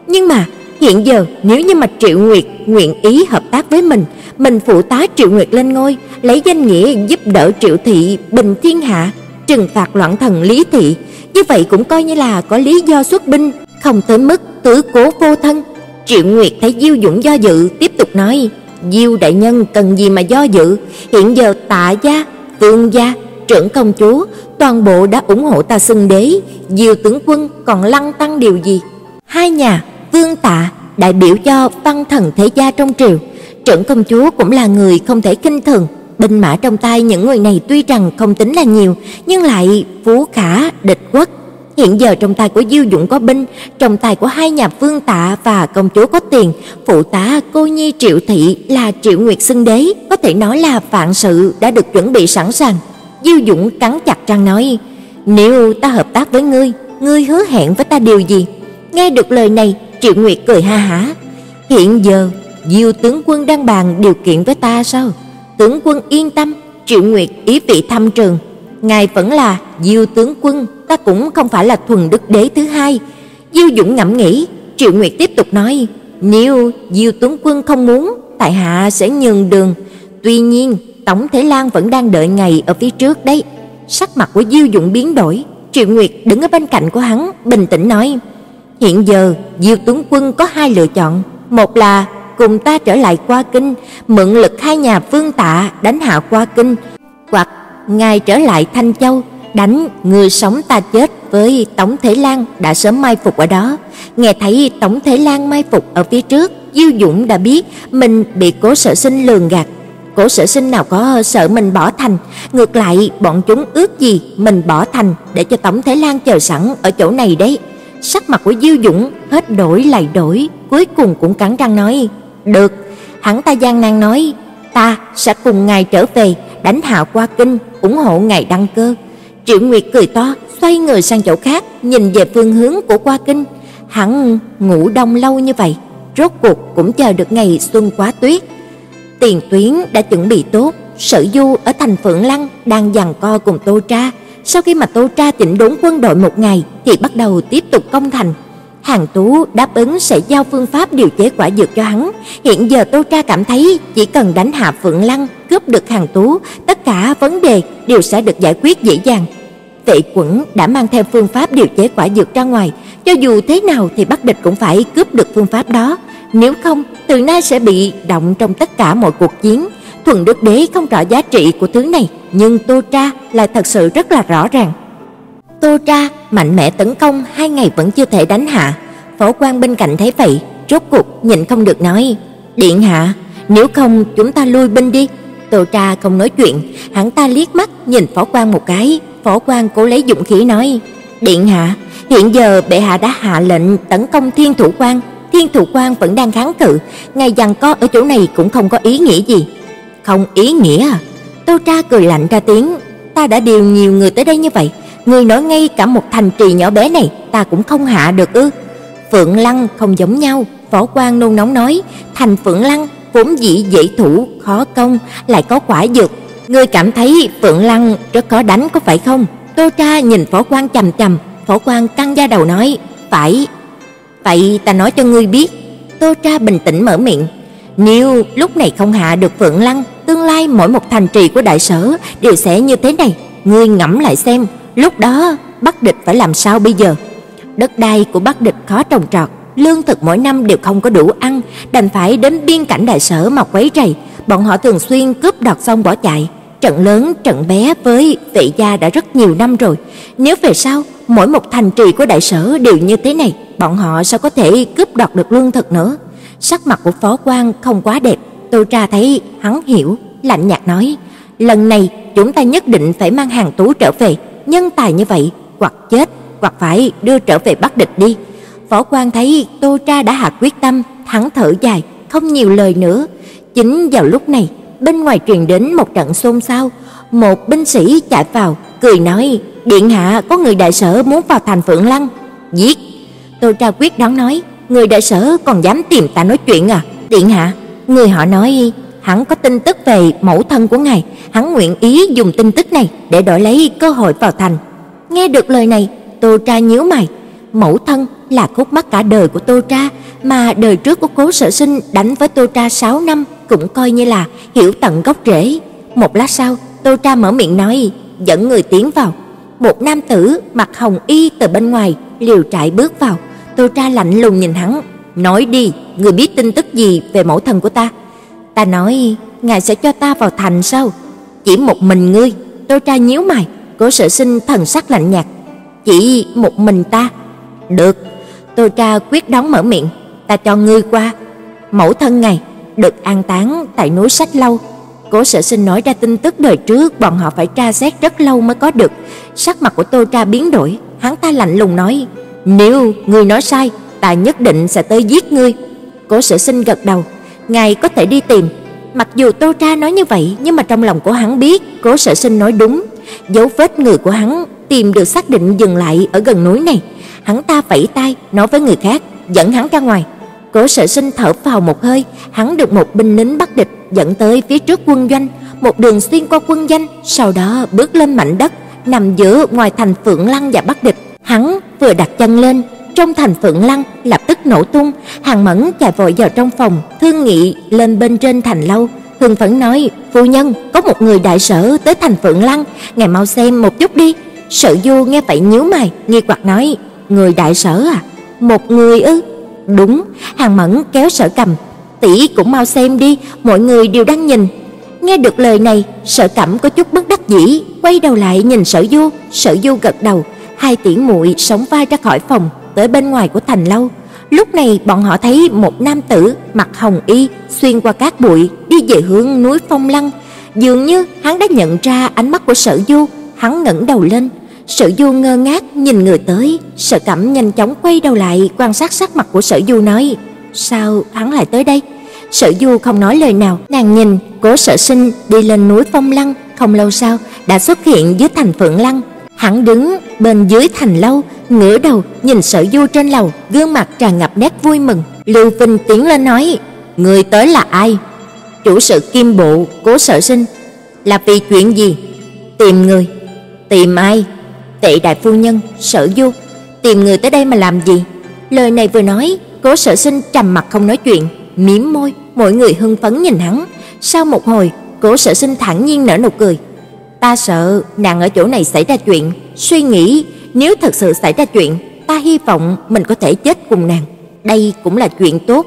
S1: Nhưng mà hiện giờ nếu như mà Triệu Nguyệt nguyện ý hợp tác với mình, mình phụ tá Triệu Nguyệt lên ngôi, lấy danh nghĩa giúp đỡ Triệu thị bình thiên hạ, trừng phạt loạn thần Lý thị, như vậy cũng coi như là có lý do xuất binh, không tới mức tứ cố vô thân. Triệu Nguyệt thấy Diêu Dũng do dự, tiếp tục nói: "Diêu đại nhân cần gì mà do dự, hiện giờ Tạ gia, Vương gia, trưởng công chúa toàn bộ đã ủng hộ ta xưng đế, Diêu tướng quân còn lăng tăng điều gì? Hai nhà, Vương Tạ đại biểu cho văn thần thế gia trong triều, trưởng công chúa cũng là người không thể kinh thường, binh mã trong tay những người này tuy rằng không tính là nhiều, nhưng lại phú khả địch quốc. Hiện giờ trong tay của Diêu Dũng có binh, trong tay của hai nhà Vương Tạ và công chúa có tiền, phụ tá cô nhi Triệu thị là Triệu Nguyệt xưng đế, có thể nói là vạn sự đã được chuẩn bị sẵn sàng. Diêu Dũng cắn chặt răng nói: "Nếu ta hợp tác với ngươi, ngươi hứa hẹn với ta điều gì?" Nghe được lời này, Triệu Nguyệt cười ha hả. "Hiện giờ, Diêu tướng quân đang bàn điều kiện với ta sao?" Tướng quân yên tâm, Triệu Nguyệt ý vị thâm trường, ngài vẫn là Diêu tướng quân, ta cũng không phải là thuần đức đế thứ hai. Diêu Dũng ngẫm nghĩ, Triệu Nguyệt tiếp tục nói, nếu Diêu tướng quân không muốn, tại hạ sẽ nhường đường. Tuy nhiên, Tổng Thể Lan vẫn đang đợi ngày ở phía trước đấy. Sắc mặt của Diêu Dũng biến đổi, Triệu Nguyệt đứng ở bên cạnh của hắn, bình tĩnh nói: "Hiện giờ, Diêu tướng quân có hai lựa chọn, một là cùng ta trở lại qua kinh, mượn lực hai nhà Vương Tạ đánh hạ qua kinh, hoặc ngài trở lại Thanh Châu, đánh người sống ta chết với Tổng Thể Lan đã sớm mai phục ở đó. Nghe thấy Tổng Thể Lan mai phục ở phía trước, Diêu Dũng đã biết mình bị Cố Sở Sinh lường gạt. Cố Sở Sinh nào có sợ mình bỏ thành, ngược lại bọn chúng ước gì mình bỏ thành để cho Tổng Thể Lan chờ sẵn ở chỗ này đấy. Sắc mặt của Diêu Dũng hết đổi lại đổi, cuối cùng cũng cắn răng nói: "Được." Hắn ta gian nan nói: "Ta sẽ cùng ngài trở về, đánh hạ qua kinh, ủng hộ ngài đăng cơ." Triệu Nguyệt cười to, xoay người sang chỗ khác, nhìn về phương hướng của qua kinh. Hắn ngủ đông lâu như vậy, rốt cuộc cũng chờ được ngày xuân quá tuyết. Tiền Tuyến đã chuẩn bị tốt, Sở Du ở thành Phượng Lăng đang giằng co cùng Tô Tra. Sau khi mà Tô Tra chỉnh đốn quân đội một ngày thì bắt đầu tiếp tục công thành. Hàng Tú đáp ứng sẽ giao phương pháp điều chế quả dược cho hắn. Hiện giờ Tô Tra cảm thấy chỉ cần đánh hạ Phượng Lăng, cướp được Hàng Tú, tất cả vấn đề đều sẽ được giải quyết dễ dàng. Vệ Quẩn đã mang theo phương pháp điều chế quả dược ra ngoài, cho dù thế nào thì Bắc địch cũng phải cướp được phương pháp đó, nếu không, từ nay sẽ bị động trong tất cả mọi cuộc chiến. Thuần Đức Đế không rõ giá trị của thứ này, nhưng Tô Tra lại thật sự rất là rõ ràng. Tô Tra mạnh mẽ tấn công hai ngày vẫn chưa thể đánh hạ. Phó quan bên cạnh thấy vậy, rốt cuộc nhịn không được nói: "Điện hạ, nếu không chúng ta lui binh đi." Tô Tra không nói chuyện, hắn ta liếc mắt nhìn phó quan một cái, phó quan cố lấy dũng khí nói: "Điện hạ, hiện giờ bệ hạ đã hạ lệnh tấn công Thiên Thủ quan, Thiên thủ Quan vẫn đang kháng cự, ngày dằn co ở chỗ này cũng không có ý nghĩa gì. Không ý nghĩa à? Tô Tra cười lạnh ra tiếng, ta đã điều nhiều người tới đây như vậy, người nói ngay cả một thành trì nhỏ bé này ta cũng không hạ được ư? Phượng Lăng không giống nhau, Võ Quan nôn nóng nói, thành Phượng Lăng vốn dĩ dễ thủ, khó công, lại có quả dược. Ngươi cảm thấy Phượng Lăng rất khó đánh có phải không? Tô Tra nhìn Võ Quan chằm chằm, Võ Quan căng da đầu nói, "Phải." "Vậy ta nói cho ngươi biết." Tô Tra bình tĩnh mở miệng, "Nếu lúc này không hạ được Phượng Lăng, tương lai mỗi một thành trì của đại sở đều sẽ như thế này, ngươi ngẫm lại xem, lúc đó Bắc địch phải làm sao bây giờ?" Đất đai của Bắc địch khó trồng trọt, lương thực mỗi năm đều không có đủ ăn, đành phải đến biên cảnh đại sở mà quấy rầy, bọn họ thường xuyên cướp đoạt xong bỏ chạy. Trận lớn, trận bé với vệ gia đã rất nhiều năm rồi, nếu về sau mỗi một thành trì của đại sở đều như thế này, bọn họ sao có thể cướp đoạt được lương thực nữa? Sắc mặt của phó quan không quá đẹp, Tô Tra thấy hắn hiểu, lạnh nhạt nói: "Lần này chúng ta nhất định phải mang hàng tú trở về, nhân tài như vậy, hoặc chết, hoặc phải đưa trở về Bắc địch đi." Võ quan thấy Tô Tra đã hạ quyết tâm, thẳng thở dài, không nhiều lời nữa. Chính vào lúc này, bên ngoài truyền đến một trận xôn xao, một binh sĩ chạy vào, cười nói: "Điện hạ, có người đại sở muốn vào thành Phượng Lăng." "Giết!" Tô Tra quyết đoán nói: "Người đại sở còn dám tìm ta nói chuyện à? Điện hạ." Người họ nói: "Hắn có tin tức về mẫu thân của ngài, hắn nguyện ý dùng tin tức này để đổi lấy cơ hội vào thành." Nghe được lời này, Tô Tra nhíu mày, mẫu thân là khúc mắc cả đời của Tô Tra, mà đời trước của Cố Sở Sinh đánh với Tô Tra 6 năm cũng coi như là hiểu tận gốc rễ. Một lát sau, Tô Tra mở miệng nói, dẫn người tiến vào. Một nam tử mặc hồng y từ bên ngoài liều trại bước vào. Tô Tra lạnh lùng nhìn hắn, nói đi, người biết tin tức gì về mẫu thân của ta? Ta nói, ngài sẽ cho ta vào thành sao? Chỉ một mình ngươi. Tô Tra nhíu mày, Cố Sở Sinh thần sắc lạnh nhạt. Chỉ một mình ta? Được, Tô Tra quyết đóng mở miệng, ta cho ngươi qua. Mẫu thân ngài được an táng tại núi Sách Lâu. Cố Sở Sinh nói ra tin tức đời trước bọn họ phải tra xét rất lâu mới có được. Sắc mặt của Tô Tra biến đổi, hắn ta lạnh lùng nói: "Nếu ngươi nói sai, ta nhất định sẽ tới giết ngươi." Cố Sở Sinh gật đầu, "Ngài có thể đi tìm." Mặc dù Tô Tra nói như vậy, nhưng mà trong lòng của hắn biết, Cố Sở Sinh nói đúng, dấu vết người của hắn tìm được xác định dừng lại ở gần núi này hắn ta vẫy tay nói với người khác, dẫn hắn ra ngoài. Cố Sở Sinh thở phào một hơi, hắn được một binh lính bắt địch dẫn tới phía trước quân doanh, một đường xuyên qua quân doanh, sau đó bước lên mảnh đất nằm giữa ngoài thành Phượng Lăng và Bắc địch. Hắn vừa đặt chân lên, trong thành Phượng Lăng lập tức nổ tung, Hàng Mẫn chạy vội vào trong phòng, thương nghị lên bên trên thành lâu, hưng phấn nói: "Phu nhân, có một người đại sở tới thành Phượng Lăng, ngài mau xem một chút đi." Sở Du nghe vậy nhíu mày, nghi hoặc nói: Người đại sở à? Một người ư? Đúng, Hàng Mẫn kéo Sở Cầm, tỷ cũng mau xem đi, mọi người đều đang nhìn. Nghe được lời này, Sở Cẩm có chút bất đắc dĩ, quay đầu lại nhìn Sở Du, Sở Du gật đầu, hai tỷ muội sống vai ra khỏi phòng, tới bên ngoài của thành lâu. Lúc này bọn họ thấy một nam tử mặc hồng y xuyên qua cát bụi đi về hướng núi Phong Lăng, dường như hắn đã nhận ra ánh mắt của Sở Du, hắn ngẩng đầu lên, Sở Du ngơ ngác nhìn người tới, Sở Cẩm nhanh chóng quay đầu lại quan sát sắc mặt của Sở Du nói: "Sao hắn lại tới đây?" Sở Du không nói lời nào, nàng nhìn Cố Sở Sinh đi lên núi Phong Lăng, không lâu sau đã xuất hiện dưới thành Phượng Lăng. Hắn đứng bên dưới thành lâu, ngửa đầu nhìn Sở Du trên lầu, gương mặt tràn ngập nét vui mừng. Lưu Vinh tiến lên nói: "Người tới là ai?" "Chủ sự Kim Bộ, Cố Sở Sinh." "Là vì chuyện gì?" "Tìm người." "Tìm ai?" Tệ đại phu nhân, Sở Du, tìm người tới đây mà làm gì? Lời này vừa nói, Cố Sở Sinh trầm mặt không nói chuyện, mím môi, mọi người hưng phấn nhìn hắn. Sau một hồi, Cố Sở Sinh thản nhiên nở nụ cười. Ta sợ nàng ở chỗ này xảy ra chuyện, suy nghĩ nếu thật sự xảy ra chuyện, ta hy vọng mình có thể chết cùng nàng. Đây cũng là chuyện tốt